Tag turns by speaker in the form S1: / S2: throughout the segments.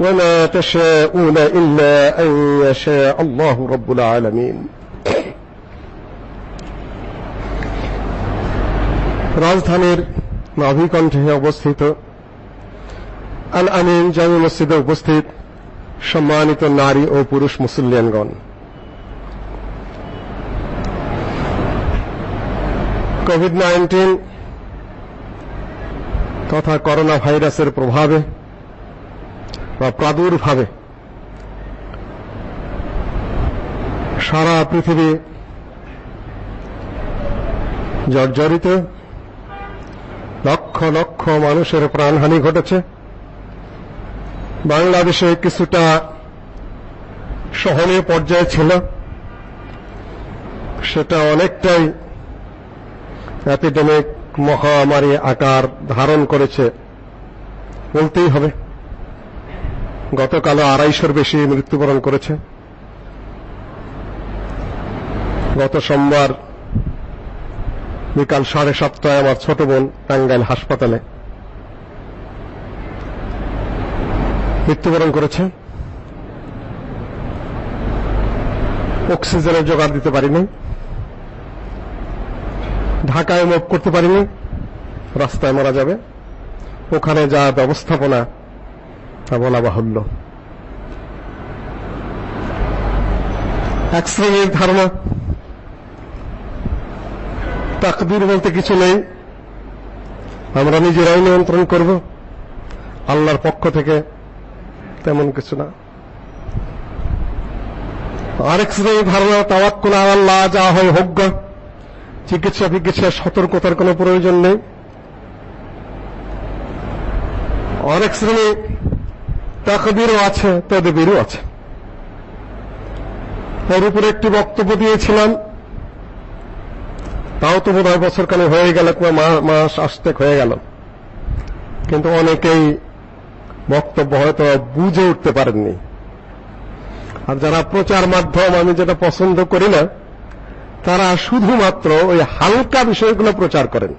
S1: وما تشاءون إلا أن يشاء الله رب العالمين রাজধানীর নাভিকণ্ঠে অবস্থিত আল আমিন জামি মসজিদে উপস্থিত সম্মানিত নারী ও পুরুষ মুসলিয়ানগণ কোভিড নাইন্টিন তথা করোনা ভাইরাসের প্রভাবে বা প্রাদুর্ভাবে সারা পৃথিবী জর্জরিত লক্ষ লক্ষ মানুষের প্রাণহানি ঘটেছে। বাংলাদেশে কিছুটা সহনীয় পর্যায়ে ছিল। সেটা অনেকটাই অ্যাপিডেমিক মহামারী আকার ধারণ করেছে। বলতেই হবে। গতকালও আড়াইশোর বেশি মৃত্যুবরণ করেছে। গত সোমবার বিকাল সাড়ে সাতটায় আমার ছোট বোন টাঙ্গাইল হাসপাতালে মৃত্যুবরণ করেছে। অক্সিজেনের জোগাড় দিতে পারিনি। ঢাকায় মুভ করতে পারিনি। রাস্তায় মারা যাবে। ওখানে যা ব্যবস্থাপনা তা বলা বাহুল্য। এক শ্রেণির ধারণা। তাকদির বলতে কিছু নেই। আমরা নিজেরাই নিয়ন্ত্রণ করব। আল্লাহর পক্ষ থেকে তেমন কিছু না। আরেক শ্রেণির ধারণা, তাওয়াক্কুল আল্লাহ, যা হয় হোক চিকিৎসা ফিকিৎসা সতর্কতার কোনো প্রয়োজন নেই। অনেক শ্রেণি তাকদিরও আছে, তদবিরও আছে। এর উপরে একটি বক্তব্য দিয়েছিলাম, তাও তো বোধ হয় বছর কালে হয়ে গেল মাস আসতে হয়ে গেল। কিন্তু অনেকেই বক্তব্য হয়তো বুঝে উঠতে পারেননি। আর যারা প্রচার মাধ্যম আমি যেটা পছন্দ করি না, তারা শুধুমাত্র ওই হালকা বিষয়গুলো প্রচার করেন।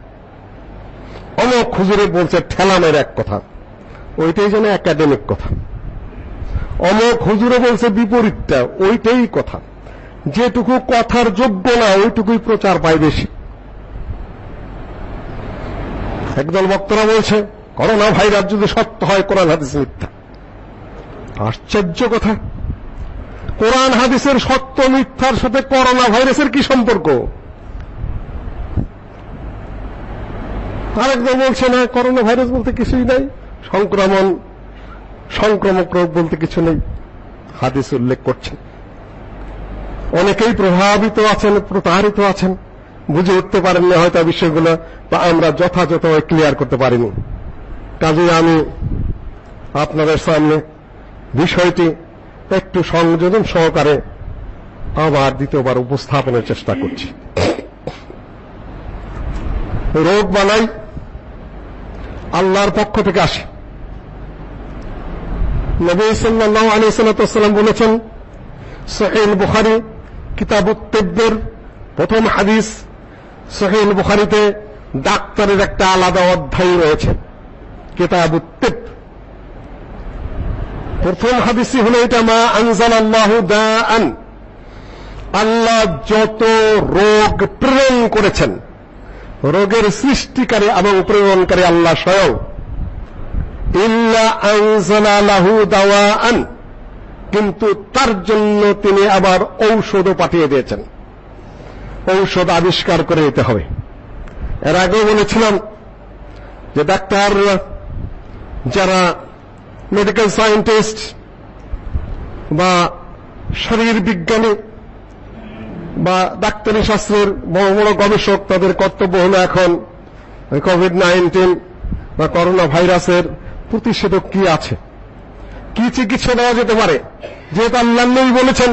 S1: অমক খুজুরে বলছে, ঠেলামের এক কথা। ওইটাই যেন একাডেমিক কথা। অমক হুজুরে বলছে বিপরীতটা, ওইটাই কথা। যেটুকু কথার যোগ্য না, ওইটুকুই প্রচার পায় বেশি। একদল বক্তরা বলছে করোনা ভাইরাস যদি সত্য হয়, কোরআন, হাদিস, মিথ্যা। আশ্চর্য কথা। কোরআন, হাদিসের সত্য, মিথ্যার সাথে করোনা ভাইরাসের কি সম্পর্ক? আরেকদল বলছে, না, করোনা ভাইরাস বলতে কিছুই নাই। সংক্রমণ, সংক্রামক রোগ বলতে কিছু নেই। হাদিস উল্লেখ করছেন। অনেকেই প্রভাবিত আছেন, প্রতারিত আছেন, বুঝে উঠতে পারেননি হয়তো বিষয়গুলো, বা আমরা যথাযথ ক্লিয়ার করতে পারিনি। কাজে আমি আপনাদের সামনে বিষয়টি একটু সংযোজন সহকারে আবার দ্বিতীয়বার উপস্থাপনের চেষ্টা করছি। রোগ বালাই আল্লাহর পক্ষ থেকে আসে। নবী সাল্লাল্লাহু আলাইহি সাল্লাম বলেছেন, সহিহ বুখারী, কিতাবুত তিব্বের প্রথম হাদিস। সহিহ বুখারীতে ডাক্তারের একটা আলাদা অধ্যায় রয়েছে, কিতাবুত তিব প্রথম হাদিসই হলো এটা, মা আনজালাল্লাহু দাআন। আল্লাহ যত রোগ প্রেরণ করেছেন, রোগের সৃষ্টিকারী এবং প্রেরণকারী আল্লাহ স্বয়ং ইল্লা আনজালা লাহু দাওয়াআন। কিন্তু তার জন্য তিনি আবার ঔষধও পাঠিয়ে দিয়েছেন। ঔষধ আবিষ্কার করে দিতে হবে। এর আগেও বলেছিলাম যে ডাক্তার, যারা মেডিকেল সায়েন্টিস্ট বা শরীর বিজ্ঞানী বা ডাক্তারি শাস্ত্রের বড় বড় গবেষক, তাদের কর্তব্য হলো এখন কোভিড নাইন্টিন বা করোনা ভাইরাসের প্রতিষেধক কি আছে? কি চিকিৎসা দেওয়া যেতে পারে? যেহেতু আল্লাহ নবী বলেছেন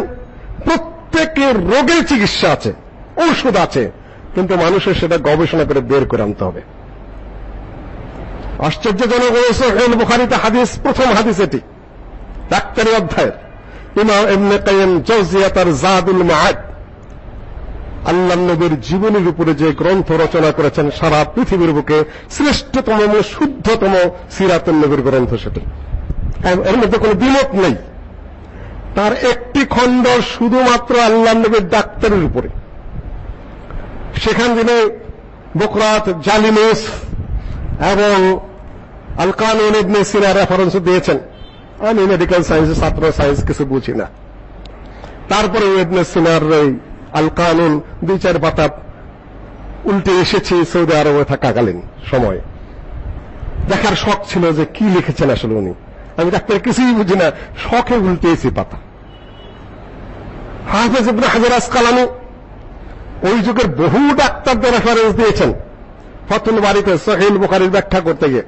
S1: প্রত্যেকের রোগের চিকিৎসা আছে, ঔষধ আছে, কিন্তু মানুষের সেটা গবেষণা করে বের করে আনতে হবে। আশ্চর্যজনক সোহেল বুখারিতে হাদিস, প্রথম হাদিস এটি, ডাক্তারি অধ্যায়ের। ইমাম ইবনে কাইয়িম জাওজিয়া তার জাদুল মাআদ আল্লাহ নবীর জীবনের উপরে যে গ্রন্থ রচনা করেছেন, সারা পৃথিবীর বুকে শ্রেষ্ঠতম এবং শুদ্ধতম সিরাতুল নবীর গ্রন্থ সেটি। এর মধ্যে কোনো বিমত নেই। তার একটি খণ্ড শুধুমাত্র আল্লাহ নবীর ডাক্তারের উপরে। সেখান থেকে বকরাত জালিমুস এবং আল কানুন ইবনে সিনা রেফারেন্স দিয়েছেন। আমি মেডিকেল সায়েন্সের ছাত্র সায়েন্স কিছু বুঝি না। তারপরে ইবনে সিনার এই আল কানুন দুই চার পাতা উল্টে এসেছি সৌদি আরবে থাকাকালীন সময়। দেখার শখ ছিল যে কি লিখেছেন আসলে উনি। আমি ডাক্তার কিছুই বুঝি না, শখে উল্টেছি পাতা হাফেজ ইবনে হাজার আসকালানি ওই যুগের বহু ডাক্তারদের রেফারেন্স দিয়েছেন ফতুল বাড়িতে সহিল বুখারীর ব্যাখ্যা করতে গিয়ে।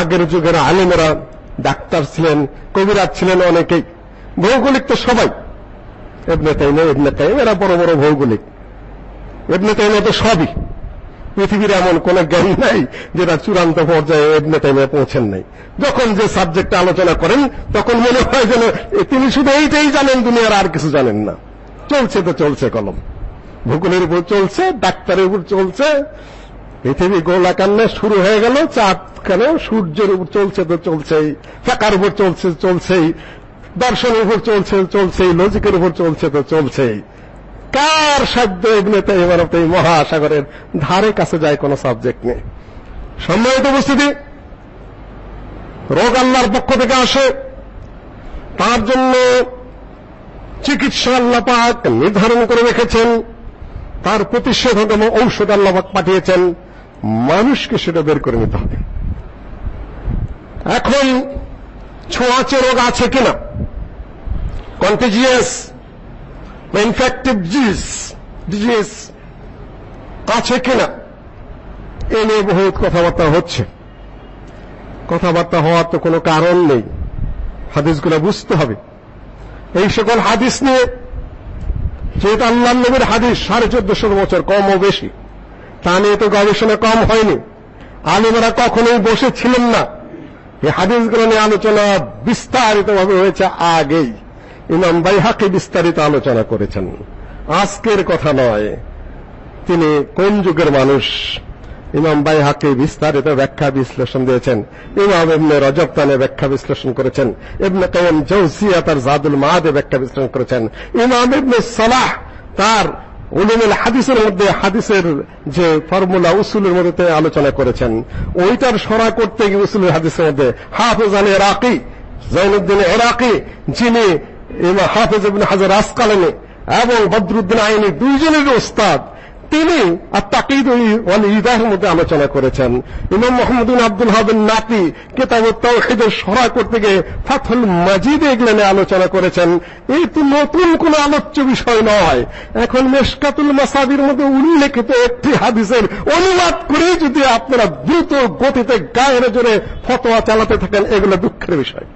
S1: আগের যুগের আলেমেরা ডাক্তার ছিলেন, কবিরাজ ছিলেন অনেকেই। ভৌগোলিক তো সবাই। ইবনে তাইমিয়া, ইবনে তাইম এরা বড় বড় ভৌগোলিক। ইবনে তাইমিয়া তো সবই। পৃথিবীর এমন কোন জ্ঞান নাই যেটা চূড়ান্ত পর্যায়ে ইবনে তাইমিয়া পৌঁছেন নাই। যখন যে সাবজেক্ট আলোচনা করেন, তখন মনে হয় যেন তিনি শুধু এইটাই জানেন, দুনিয়ার আর কিছু জানেন না। চলছে তো চলছে কলম। ভূগোলের উপর চলছে, ডাক্তারের উপর চলছে। পৃথিবী গোলাকান্নে শুরু হয়ে গেল চাঁদ কেন সূর্যের উপর চলছে তো চলছেই, ফাঁকার উপর চলছে চলছেই। দর্শনের উপর চলছে, চলছেই লজিকের উপর চলছে তো চলছেই। কার সাধ্য এগুলোতে এবার এই মহাসাগরের ধারে কাছে যায় কোনো সাবজেক্ট নেই সম্মানিত উপস্থিতি, রোগ আল্লাহর পক্ষ থেকে আসে। তার জন্য চিকিৎসা আল্লাহ পাক নির্ধারণ করে রেখেছেন। তার প্রতিষেধক এবং ঔষধ আল্লাহ পাক পাঠিয়েছেন। মানুষকে সেটা বের করে নিতে হবে। এখন ছোঁয়াচে রোগ আছে কিনা? কন্টেজিয়াস বা ইনফেক্টিভ ডিজিজ ডিজিজ আছে কিনা? এ নিয়ে বহুত কথাবার্তা হচ্ছে। কথাবার্তা হওয়ার তো কোনো কারণ নেই। হাদিসগুলো বুঝতে হবে। এই সকল হাদিস নিয়ে যেহেতু আল্লাহ নবীর হাদিস সাড়ে চোদ্দশো বছর কম ও বেশি, তা নিয়ে তো গবেষণা কম হয়নি। আলিমেরা কখনোই বসেছিলেন না। এই হাদিসগুলো নিয়ে আলোচনা বিস্তারিতভাবে হয়েছে আগেই। ইমাম বাইহাকি বিস্তারিত আলোচনা করেছেন। আজকের কথা নয়, তিনি কোন যুগের মানুষ? ইমাম বাইহাকি বিস্তারিত ব্যাখ্যা বিশ্লেষণ দিয়েছেন। ইমাম ইবনে রজব তানে ব্যাখ্যা বিশ্লেষণ করেছেন। ইবনে কাইয়িম জাওজিয়া তার জাদুল মাআদে ব্যাখ্যা বিশ্লেষণ করেছেন। ইমাম ইবনে সালাহ তার উলুমুল হাদিসের মধ্যে হাদিসের যে ফর্মুলা উসুলের মধ্যে আলোচনা করেছেন, ওইটার সরা করতে গিয়ে উসুলের হাদিসের মধ্যে হাফেজ আল ইরাকি জাইনুদ্দিন ইরাকি যিনি ইমাম হাফেজ ইবনে হাজার আসকালানি এবং বদরুদ্দিন আইনি দুইজনের ওস্তাদ, তিনি আর তাকিদ ওয়াল ইদাহের মধ্যে আলোচনা করেছেন। ইমাম মোহাম্মদ আব্দুল হাবিন নাতি কিতাব তাওহীদের সরা করতে গিয়ে ফাথুল মাজিদ এগুলো আলোচনা করেছেন। এই তো নতুন কোন আলোচ্য বিষয় নয়। এখন মেশকাতুল মাসাবির মধ্যে উল্লেখিত একটি হাদিসের অনুবাদ করে যদি আপনারা দ্রুত গতিতে গায়ের জোরে ফতোয়া চালাতে থাকেন, এগুলো দুঃখের বিষয়।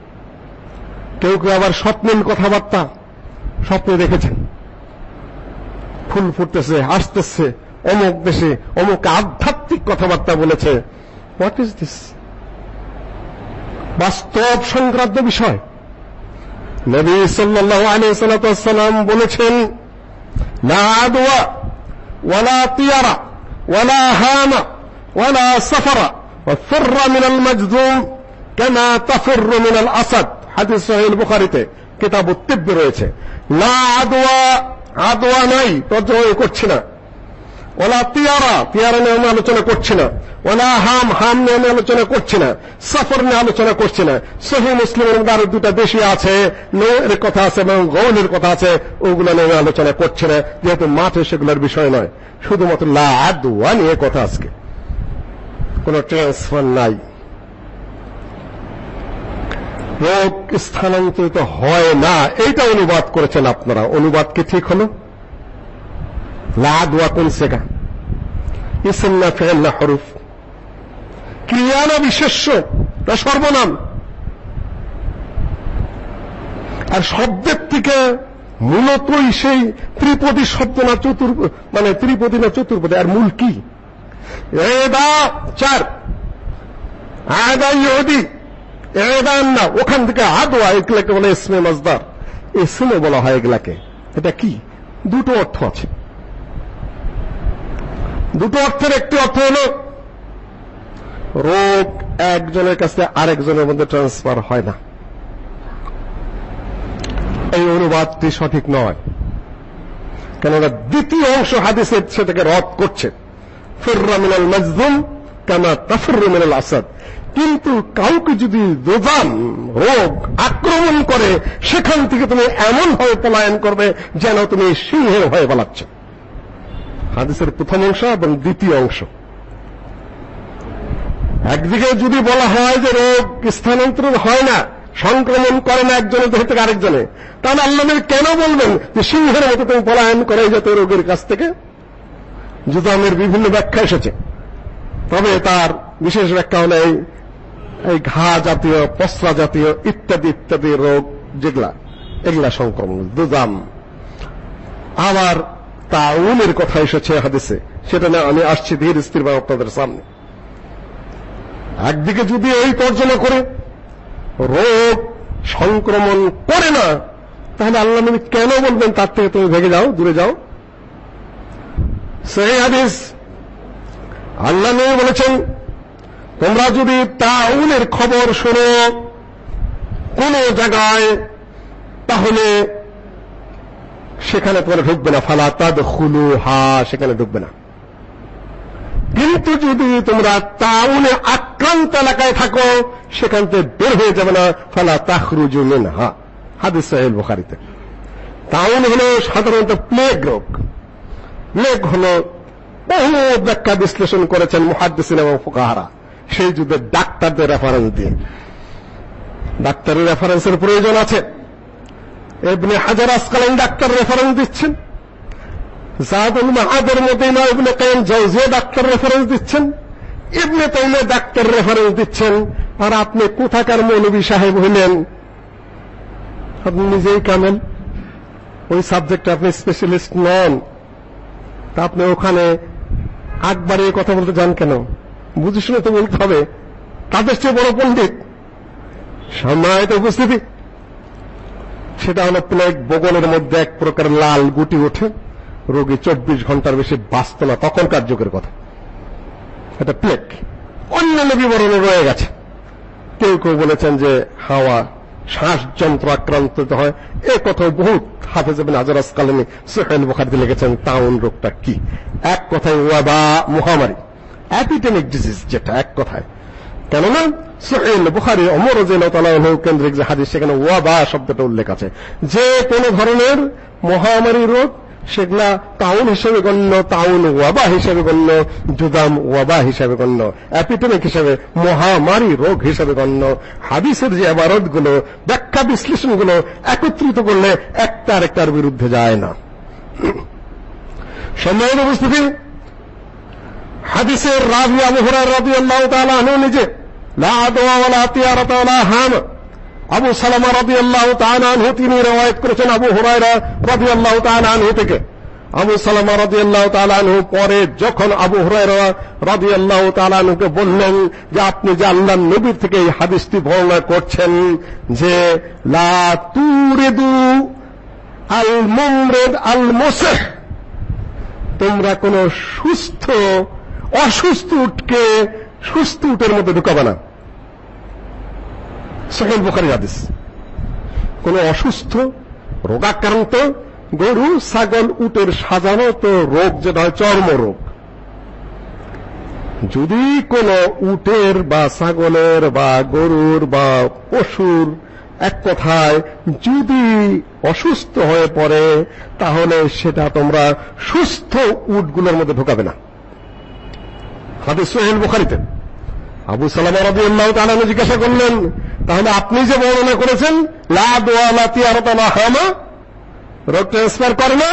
S1: কেউ কেউ আবার স্বপ্নের কথাবার্তা স্বপ্নে দেখেছেন ফুল ফুটতেছে আসতেছে অমুক দেশে অমুক আধ্যাত্মিক কথাবার্তা বলেছে হোয়াট ইজ দিস বাস্তব সংক্রান্ত বিষয় নবী সাল্লাল্লাহু আলাইহি সাল্লাম বলেছেন লা আদওয়া ওয়ালা তিয়ারা ওয়ালা হামা ওয়ালা সাফরা وفر من المجذوم كما تفر من الأسد হাদিস সহিহ বুখারীতে কিতাব তিব্ব রয়েছে। লা আদওয়া আদোয়া নাই, তর্জমা করছি না। ওলা তিয়ারা তিয়ারা নিয়ে আমি আলোচনা করছি না। ওলা হাম হাম নিয়ে আমি আলোচনা করছি না। সফর নিয়ে আলোচনা করছি না। সহি মুসলিমের মধ্যে আরও দুটা বেশি আছে এর কথা আছে এবং গৌলের কথা আছে, ওগুলো নিয়ে আমি আলোচনা করছি না, যেহেতু মাঠে সেগুলোর বিষয় নয়। শুধুমাত্র লা আদওয়া নিয়ে কথা আজকে। কোন ট্রান্সফার নাই। রোগ স্থানান্তরিত হয় না। এইটা অনুবাদ করেছেন আপনারা। অনুবাদ কি ঠিক হলো? লা দোয়া কোন সেগা। ইসম না ফেল না হরুফ। ক্রিয়া না বিশেষ্য না সর্বনাম। আর শব্দের থেকে মূলতই সেই ত্রিপদী শব্দ না চতুর মানে ত্রিপদী না চতুর্পদী। আর মূল কি? এদা চার। আদা ইহুদি। এদান না ওখান থেকে আদোয়া এগুলাকে বলে ইসমে মজদার ইসমে বলা হয় এগুলাকে। এটা কি? দুটো অর্থ আছে। দুটো অর্থের একটি অর্থ হল, রোগ একজনের কাছে আরেকজনের মধ্যে ট্রান্সফার হয় না। এই অনুবাদটি সঠিক নয়। কেননা দ্বিতীয় অংশ হাদিসের সেটাকে রদ করছে। ফিররা মিনাল মাজলুম কামা তাফরু মিনাল আসাদ। কিন্তু কাউকে যদি দোজান রোগ, আক্রমণ করে, সেখান থেকে তুমি এমন ভাবে পলায়ন করবে যেন তুমি সিংহের হয়ে পালাচ্ছ। হাদিসের প্রথম অংশ এবং দ্বিতীয় অংশ। একদিকে যদি বলা হয় যে রোগ স্থানান্তর হয় না, সংক্রমণ করে না একজনের দেহ থেকে আরেকজনে, তাহলে আল্লাহ কেন বলবেন যে সিংহের মতো তুমি পলায়ন করে যাতে রোগের কাছ থেকে? জুদামের বিভিন্ন ব্যাখ্যা এসেছে। তবে তার বিশেষ ব্যাখ্যা হলো এই এই ঘা জাতীয়, পসরা জাতীয়, ইত্যাদি ইত্যাদি রোগ যেগুলা, এগুলা সংক্রমণ দুজাম আবার তাউনের কথা এসেছে হাদিসে, সেটা না, আমি আসছি ধীর স্থির আপনাদের সামনে। একদিকে যদি এই তর্জমা করে, রোগ সংক্রমণ করে না, তাহলে আল্লাহ নবী কেন বলবেন তার থেকে তুমি ভেগে যাও, দূরে যাও? সেই হাদিস আল্লাহ নবী বলেছেন তোমরা যদি তাউনের খবর শোনো কোন জায়গায়, তাহলে সেখানে তোমরা ঢুকবে না। ফালা তাদ খুলু হা সেখানে ঢুকবে না। কিন্তু যদি তোমরা তাউনে আক্রান্ত এলাকায় থাকো, সেখান থেকে বের হয়ে যাবে না। ফালা তাখরুজু মিনহা। হাদিস সাহেব বুখারীতে। তাউন হলো সাধারণত প্লেগ রোগ। প্লেগ হলো বহু ব্যাখ্যা বিশ্লেষণ করেছেন মুহাদ্দিসিন এবং ফুকাহারা। সেই যুদ্ধে ডাক্তারদের রেফারেন্স দিয়ে। ডাক্তারের রেফারেন্সের প্রয়োজন আছে। ইবনে হাজার আসকালাইন ডাক্তার রেফারেন্স দিচ্ছেন। জাদুল মাহাদের মদিনা ইবনে কাইম জাওজিয়া ডাক্তার রেফারেন্স দিচ্ছেন। ইবনে তাইমিয়া ডাক্তার রেফারেন্স দিচ্ছেন। আর আপনি কোথাকার মৌলভী সাহেব হইলেন আপনি নিজেই কামেল ওই সাবজেক্টে আপনি স্পেশালিস্ট নন। তা আপনি ওখানে আকবারে কথা বলতে যান কেন? বুঝে শুনে তো বলতে হবে। তাদের চেয়ে বড় পণ্ডিত সম্মানিত উপস্থিতি, সেটা হলো প্লেগ বগলের মধ্যে এক প্রকার লাল গুটি ওঠে, রোগী চব্বিশ ঘণ্টার বেশি বাঁচত না, তখনকার যুগের কথা। এটা প্লেগ। অন্যান্য বিবরণে রয়ে গেছে। কেউ কেউ বলেছেন যে হাওয়া শ্বাসযন্ত্র আক্রান্ত হয়। এ কথা বহুত হাফেজ ইবনে হাজার আসকালানি সোহেল বুখারীতে লিখেছেন, তাউন রোগটা কি? এক কথায় ওয়াবা মহামারী। অ্যাপিডেমিক ডিজিজ যেটা এক কথায়। কেননা সোহেল বুখারী অমর কেন্দ্রিক যে হাদিস, সেখানে ওয়াবা শব্দটা উল্লেখ আছে। যে কোনো ধরনের মহামারী রোগ, সেগুলা তাউন হিসেবে গণ্য তাউন ওয়াবা হিসেবে গণ্য, জুদাম ওয়াবা হিসেবে গণ্য অ্যাপিডেমিক হিসেবে, মহামারী রোগ হিসেবে গণ্য, হাদিসের যে আবারতগুলো, ব্যাখ্যা বিশ্লেষণগুলো একত্রিত করলে একটা আরেকটার বিরুদ্ধে যায় না। সম্মানিত উপস্থিতি হাদিসের রাবি আবু হুরায়রা রাদিয়াল্লাহু তাআলা আনহু নিজে, লা আদওয়া ওয়ালা তিয়ারাতা ওয়ালা হাম। আবু সালামা রাদিয়াল্লাহু তাআলা আনহু তিনি রওয়ায়াত করেছেন আবু হুরায়রা রাদিয়াল্লাহু তাআলা আনহু থেকে। আবু সালামা রাদিয়াল্লাহু তাআলা আনহু পরে যখন আবু হুরায়রা রাদিয়াল্লাহু তাআলা আনহুকে বললেন যে, আপনি যে আল্লাহর নবীর থেকে এই হাদিসটি বর্ণনা করছেন যে, লা তুরিদু আল মুমরিদ আল মুসহ তোমরা কোন সুস্থ অসুস্থ উটকে সুস্থ উটের মধ্যে ঢুকাবে না। সহিহ বুখারী হাদিস। কোন অসুস্থ, রোগাক্রান্ত, গরু, ছাগল, উটের সাধারণত রোগ যেটা হয় চর্মরোগ যদি কোনো উটের বা ছাগলের বা গরুর বা পশুর এক কথায় যদি অসুস্থ হয়ে পড়ে, তাহলে সেটা তোমরা সুস্থ উটগুলোর মধ্যে ঢোকাবে না। হাদিস সোহেল বুখারিতে। আবু সালামা রাদিয়াল্লাহু তাআলা জিজ্ঞাসা করলেন, তাহলে আপনি যে বর্ণনা করেছেন, লা দোয়া লা হামা রোগ ট্রান্সফার করে না?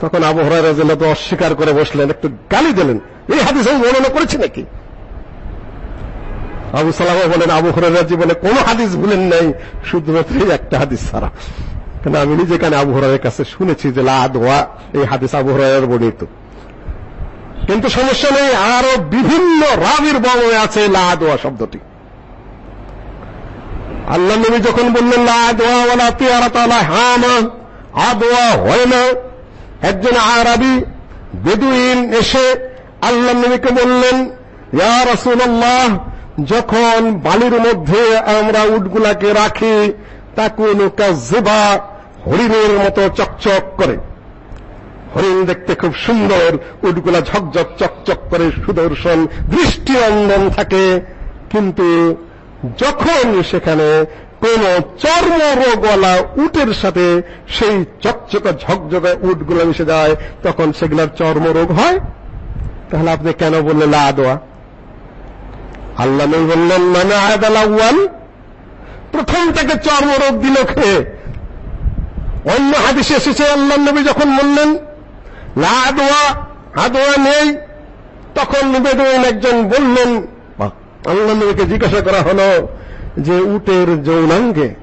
S1: তখন আবু হুরায়রা রাদিয়াল্লাহু অস্বীকার করে বসলেন, একটু গালি দিলেন, এই হাদিস আমি বর্ণনা করেছি নাকি? আবু সালামা বলেন, আবু হুরায়রা জীবনে কোনো হাদিস ভুলেন নাই, শুধুমাত্র একটা হাদিস ছাড়া। কেন আমি নিজে কানে আবু হুরায়রার কাছে শুনেছি যে, লা দোয়া, এই হাদিস আবু হুরায়রার বর্ণিত। কিন্তু সমস্যা নেই, আরও বিভিন্ন রাবির বর্ণনে আছে লা দোয়া শব্দটি। আল্লাহ নবী যখন বললেন, লা দোয়া ওয়ালা তিয়ারাতা লা হামা আদোয়া হয় না। একজন আরবি বেদুইন এসে আল্লাহ নবীকে বললেন, ইয়া রাসূলুল্লাহ, যখন বালির মধ্যে আমরা উটগুলাকে রাখি তাকুন কাযবা হরিণের মতো চকচক করে। হরিণ দেখতে খুব সুন্দর, উটগুলা ঝকঝক, চকচক করে সুদর্শন, দৃষ্টি দৃষ্টিনন্দন থাকে। কিন্তু যখন সেখানে কোন চর্মরোগওয়ালা উটের সাথে সেই চকচকে ঝকঝকে উটগুলো মিশে যায়, তখন সেগুলোর চর্মরোগ হয়। তাহলে আপনি কেন বললেন লা দোয়া আল্লাহ নবী বললেন মানে আয়াদাল আউয়াল। প্রথম থেকে চর্মরোগ দিল খেয়ে অন্য হাদিসে এসেছে, আল্লাহ নবী যখন বললেন লা দোয়া আদোয়া নেই। তখন নিবেদন একজন বললেন আল্লাহ নবীকে জিজ্ঞাসা করা হলো যে উটের যৌনাঙ্গে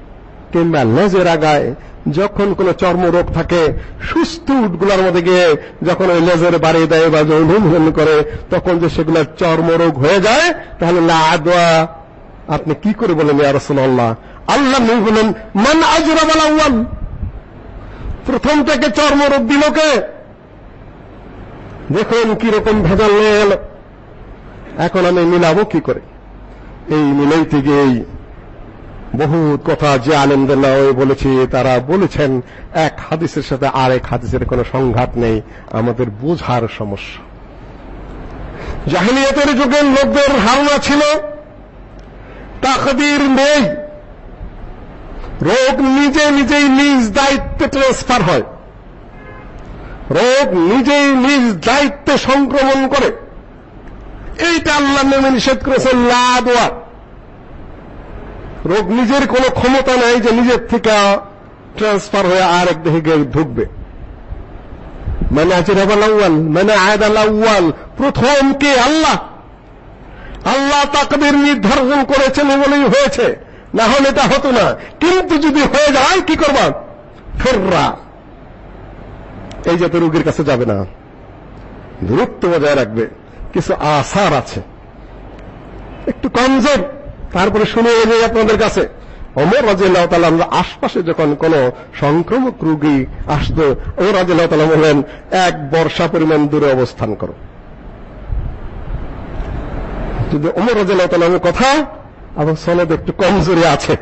S1: কিংবা লেজের আগায় যখন কোন চর্মরোগ থাকে সুস্থ উটগুলোর মধ্যে গিয়ে যখন ওই লেজের বাড়ি দেয় বা যৌন করে তখন যে সেগুলোর চর্মরোগ হয়ে যায় তাহলে লা আদোয়া। আপনি কি করে বলেন ইয়া রাসূলুল্লাহ? আল্লাহ নবী বলেন মান আজরা আল প্রথম থেকে চর্মরোগ দিল কে? দেখুন কি রকম ভেজাল নিয়ে এলো এখন আমি মিলাবো কি করে? এই মিলাইতে গিয়েই বহুত কথা যে আলেমদুল্লাহ বলেছি, তারা বলেছেন, এক হাদিসের সাথে আরেক হাদিসের কোনো সংঘাত নেই, আমাদের বোঝার সমস্যা। জাহিলিয়াতের যুগের লোকদের ধারণা ছিল, তাকদির নেই। রোগ নিজে নিজেই নিজ দায়িত্বে ট্রান্সফার হয়। রোগ নিজেই নিজ দায়িত্বে সংক্রমণ করে। এইটা আল্লাহ নেমে নিষেধ করেছেন, লা দোয়া রোগ নিজের কোনো ক্ষমতা নেই যে নিজের থেকে ট্রান্সফার হয়ে আরেক দেহে ঢুকবে। মানে আছে রাবাল আউয়াল মানে আয়াদাল আউয়াল। প্রথম কে? আল্লাহ। আল্লাহ তাকদের নির্ধারণ করেছেন বলেই হয়েছে। না হলে এটা হতো না। কিন্তু যদি হয়ে যায়, কি করবা? ফেররা। এই জাতীয় রোগীর কাছে যাবে না। দূরত্ব বজায় রাখবে। কিছু আসার আছে। একটু কমজোর। তারপরে শুনে এলে আপনাদের কাছে। ওমর রাজিয়াল্লাহু তাআলা আশপাশে যখন কোন সংক্রমক রোগী আসতো, ওমর রাজিয়াল্লাহু তাআলা বললেন, এক বর্ষা পরিমাণ দূরে অবস্থান করো। যদি ওমর রাজিয়াল্লাহু তাআলার কথা এবং সনদ একটু কমজোরি আছে।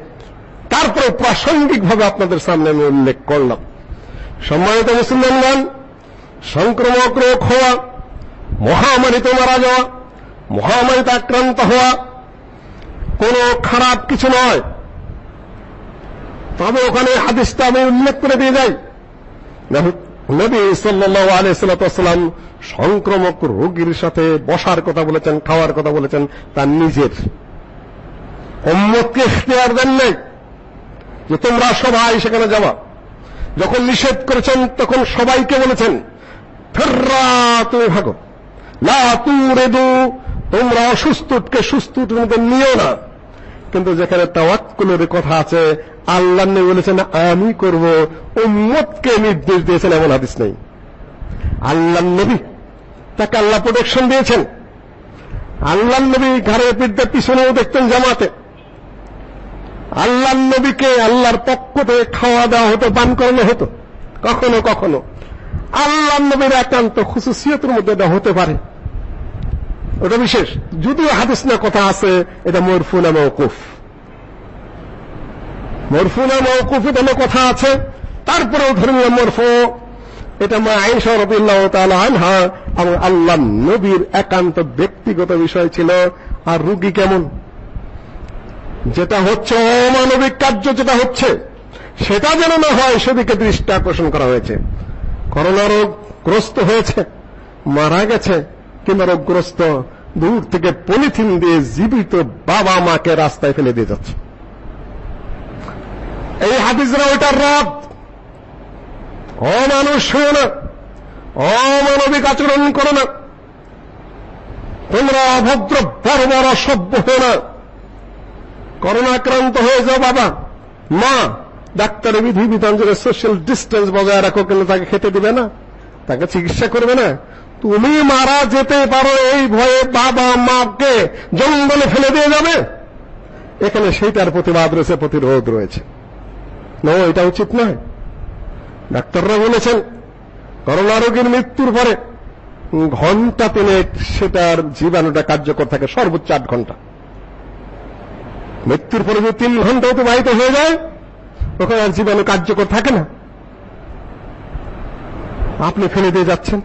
S1: তারপরে প্রাসঙ্গিকভাবে আপনাদের সামনে আমি উল্লেখ করলাম। সম্মানিত মুসলমানগণ সংক্রমক রোগ হওয়া মহামারীতে মারা যাওয়া মহামারীতে আক্রান্ত হওয়া, কোনো খারাপ কিছু নয়। তবে ওখানে হাদিসটা আমি উল্লেখ করে দিয়ে যাই। নবী সাল্লাল্লাহু আলাইহি সাল্লাম সংক্রমক রোগীর সাথে বসার কথা বলেছেন, খাওয়ার কথা বলেছেন, তার নিজের। উম্মতকে ইখতিয়ার দেন নাই যে তোমরা সবাই সেখানে যাওয়া যখন নিষেধ করেছেন, তখন সবাইকে বলেছেন ফেররা তুমি ভাগো লা তুরেদু, তোমরা অসুস্থকে সুস্থর মধ্যে নিও না। কিন্তু যেখানে তাওয়াক্কুলের কথা আছে, আল্লাহ নবী বলেছেন, আমি করব, উম্মতকে নির্দেশ দিয়েছেন, এমন হাদিস নেই। আল্লাহ নবী তাকে আল্লাহ প্রোটেকশন দিয়েছেন। আল্লাহ নবী ঘরের পিঠে পিছনেও দেখতেন জামাতে। আল্লাহ নবীকে আল্লাহর পক্ষ থেকে খাওয়া দেওয়া হতো, পান করানো হতো। কখনো কখনো। আল্লাহ নবীর একান্ত খুশুসিয়তের মধ্যে এটা হতে পারে। ওটা বিশেষ। যদিও হাদিস না, কথা আছে, এটা মরফুনা মওকুফ। মরফুনা মওকুফ এটা কথা আছে। তারপরেও ধর্মীয় মরফু, এটা মা আয়েশা রাদিয়াল্লাহু তাআলা আনহা এবং আল্লাহ নবীর একান্ত ব্যক্তিগত বিষয় ছিল, আর রুগী কেমন? যেটা হচ্ছে অমানবিক কার্য যেটা হচ্ছে, সেটা যেন না হয় সেদিকে দৃষ্টি আকর্ষণ করা হয়েছে। করোনা রোগ গ্রস্ত হয়েছে, মারা গেছে, কিংবা রোগগ্রস্ত দূর থেকে পলিথিন দিয়ে জীবিত বাবা মাকে রাস্তায় ফেলে দিয়ে যাচ্ছে। এই হাদিসরা ওইটার রাত অমানুষ হয়ে না, অমানবিক আচরণ করো না। তোমরা অভদ্র বড় অসভ্য হয়ে না। করোনা আক্রান্ত হয়ে যাও বাবা। মা ডাক্তারের বিধি বিধান যে সোশ্যাল ডিস্টেন্স বজায় রাখো, কিন্তু তাকে খেতে দিবে না। তাকে চিকিৎসা করবে না। তুমি মারা যেতে পারো এই ভয়ে বাবা মাকে জঙ্গলে ফেলে দিয়ে যাবে। এখানে সেইটার প্রতিবাদ রয়েছে, প্রতিরোধ রয়েছে। না, এটা উচিত নয়। ডাক্তাররা বলেছেন, করোনা রোগীর মৃত্যুর পরে ঘণ্টা তিনেক সেটার জীবাণুটা কার্যকর থাকে, সর্বোচ্চ আট ঘণ্টা। মৃত্যুর পরে যদি তিন ঘণ্টা অতিবাহিত হয়ে যায়, ওখানে আর জীবাণু কার্যকর থাকে না। আপনি ফেলে দিয়ে যাচ্ছেন।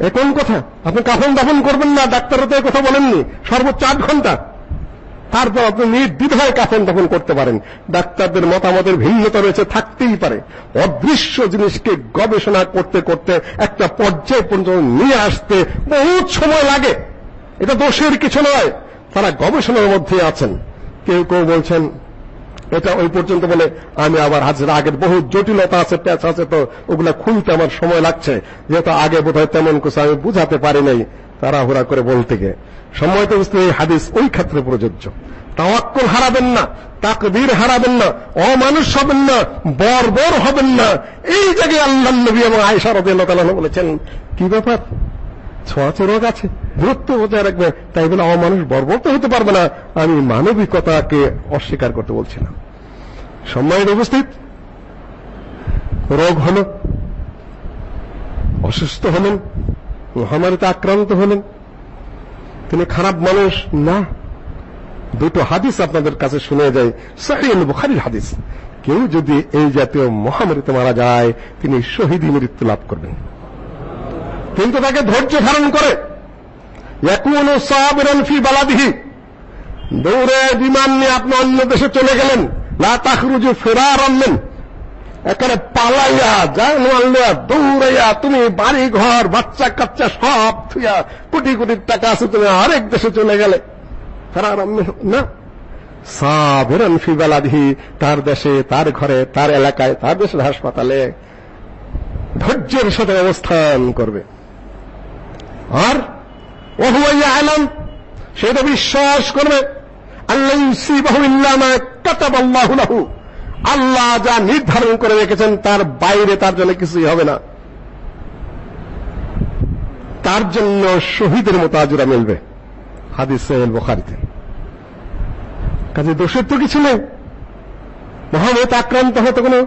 S1: এ কোন কথা? আপনি কাফন দাফন করবেন না, ডাক্তাররা তো কথা বলেননি। সর্বোচ্চ আট ঘণ্টা তারপর আপনি নির্দ্বিধায় কাফন দাফন করতে পারেন। ডাক্তারদের মতামতের ভিন্নতা রয়েছে, থাকতেই পারে। অদৃশ্য জিনিসকে গবেষণা করতে করতে একটা পর্যায় পর্যন্ত নিয়ে আসতে বহুত সময় লাগে। এটা দোষের কিছু নয়। তারা গবেষণার মধ্যে আছেন। কেউ কেউ বলছেন, এটা ওই পর্যন্ত বলে আমি আবার হাজির, আগের বহু জটিলতা আছে, প্যাচ আছে, তো ওগুলা খুলতে আমার সময় লাগছে। যেহেতু আগে বোধহয় তেমন কিছু আমি বুঝাতে পারি নাই, তাড়াহুড়া করে বলতে গিয়ে। সময় তো বুঝতে হাদিস ওই ক্ষেত্রে প্রযোজ্য। তাওয়াক্কুল হারাবেন না তাকদীর হারাবেন না, অমানুষ হবেন না, বর্বর হবেন না। এই জায়গায় আল্লাহ নবী এবং আয়েশা রাদিয়াল্লাহু তাআলা বলেছেন, কি ব্যাপার? ছোঁয়াচে রোগ আছে? দূরত্ব বজায় রাখবে, তাই বলে অমানুষ বর্বর তো হতে পারবে না। আমি মানবিকতাকে অস্বীকার করতে বলছি না সম্মানিত উপস্থিত, রোগ হলো, অসুস্থ হলেন, মহামারীতে আক্রান্ত হলেন, তিনি খারাপ মানুষ না। দুটো হাদিস আপনাদের কাছে শুনে যায় সহিহ বুখারীর হাদিস। কেউ যদি এই জাতীয় মহামারীতে মারা যায়, তিনি শহীদী মৃত্যু লাভ করবেন। কিন্তু তাকে ধৈর্য ধারণ করে ইয়াকুনু সাবিরান ফি বালাদিহি। দৌড়ে বিমান নিয়ে আপনি অন্য দেশে চলে গেলেন। লা তাখরুজু ফিরারান মিন। এখানে পালাইয়া জানওয়ালিয়া দৌড়াইয়া তুমি বাড়ি ঘর বাচ্চা কাচ্চা সব থুইয়া কোটি কোটি টাকা আছে, তুমি আরেক দেশে চলে গেলে। ফেরারান না? সাবিরান ফি বালাদিহি, তার দেশে, তার ঘরে, তার এলাকায়, তার দেশের হাসপাতালে ধৈর্যের সাথে অবস্থান করবে। আর ওহুয়া ইয়ালাম সেটা বিশ্বাস করবে। আল্লাহ ইউসিবাহু যা নির্ধারণ করে রেখেছেন, তার বাইরে তার জন্য কিছুই হবে না। তার জন্য শহীদের মতো আজরা মিলবে। হাদিস সহিহ বুখারীতে। কাজে দোষের তো কিছু নেই। মহামত আক্রান্ত হতে কোনো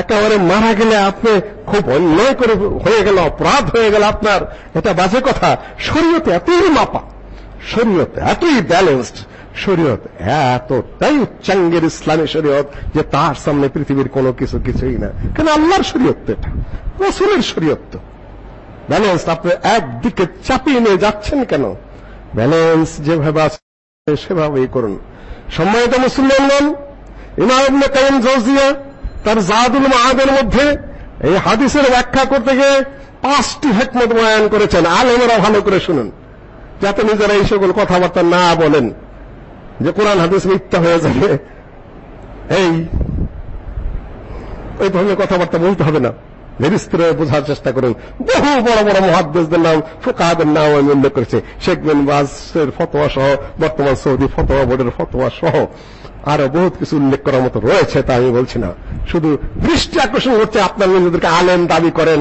S1: একেবারে মারা গেলে আপনি খুব অন্যায় করে হয়ে গেল, অপরাধ হয়ে গেল আপনার। এটা বাজে কথা। শরীয়তে এতই মাপা, শরীয়তে এতই ব্যালেন্সড শরীয়ত এতটাই উচ্চাঙ্গের ইসলামী শরীয়ত যে তার সামনে পৃথিবীর কোনো কিছু কিছুই না। কেন আল্লাহর শরীয়ত এটা? রসুলের শরীয়ত ব্যালেন্স আপনি একদিকে চাপিয়ে নিয়ে যাচ্ছেন কেন? ব্যালেন্স যেভাবে আছে সেভাবেই করুন। সম্মানিত মুসলমানগণ, ইমাম ইবনে কাইয়িম জাওজিয়া তার জাদুল মাহাদের মধ্যে এই হাদিসের ব্যাখ্যা করতে গিয়ে পাঁচটি হেকমত বয়ান করেছেন। আলেমরা ভালো করে শুনুন। যাতে নিজেরা এই সকল কথাবার্তা না বলেন। যে কোরআন, হাদিস মিথ্যা হয়ে যাবে। এই, ওই ধরনের কথাবার্তা বলতে হবে না। নিরিস্তরে বোঝার চেষ্টা করুন। বহু বড় বড় মহাদ্দেশদের নাম ফোকাহাদের নাম আমি উল্লেখ করেছি। শেখ বিন বাজের ফতোয়া সহ, বর্তমান সৌদি ফতোয়া বোর্ডের ফতোয়া সহ আরও বহুত কিছু উল্লেখ করার মতো রয়েছে, তা আমি বলছি না। শুধু দৃষ্টি আকর্ষণ করছে আপনার নিজেদেরকে আলেম দাবি করেন,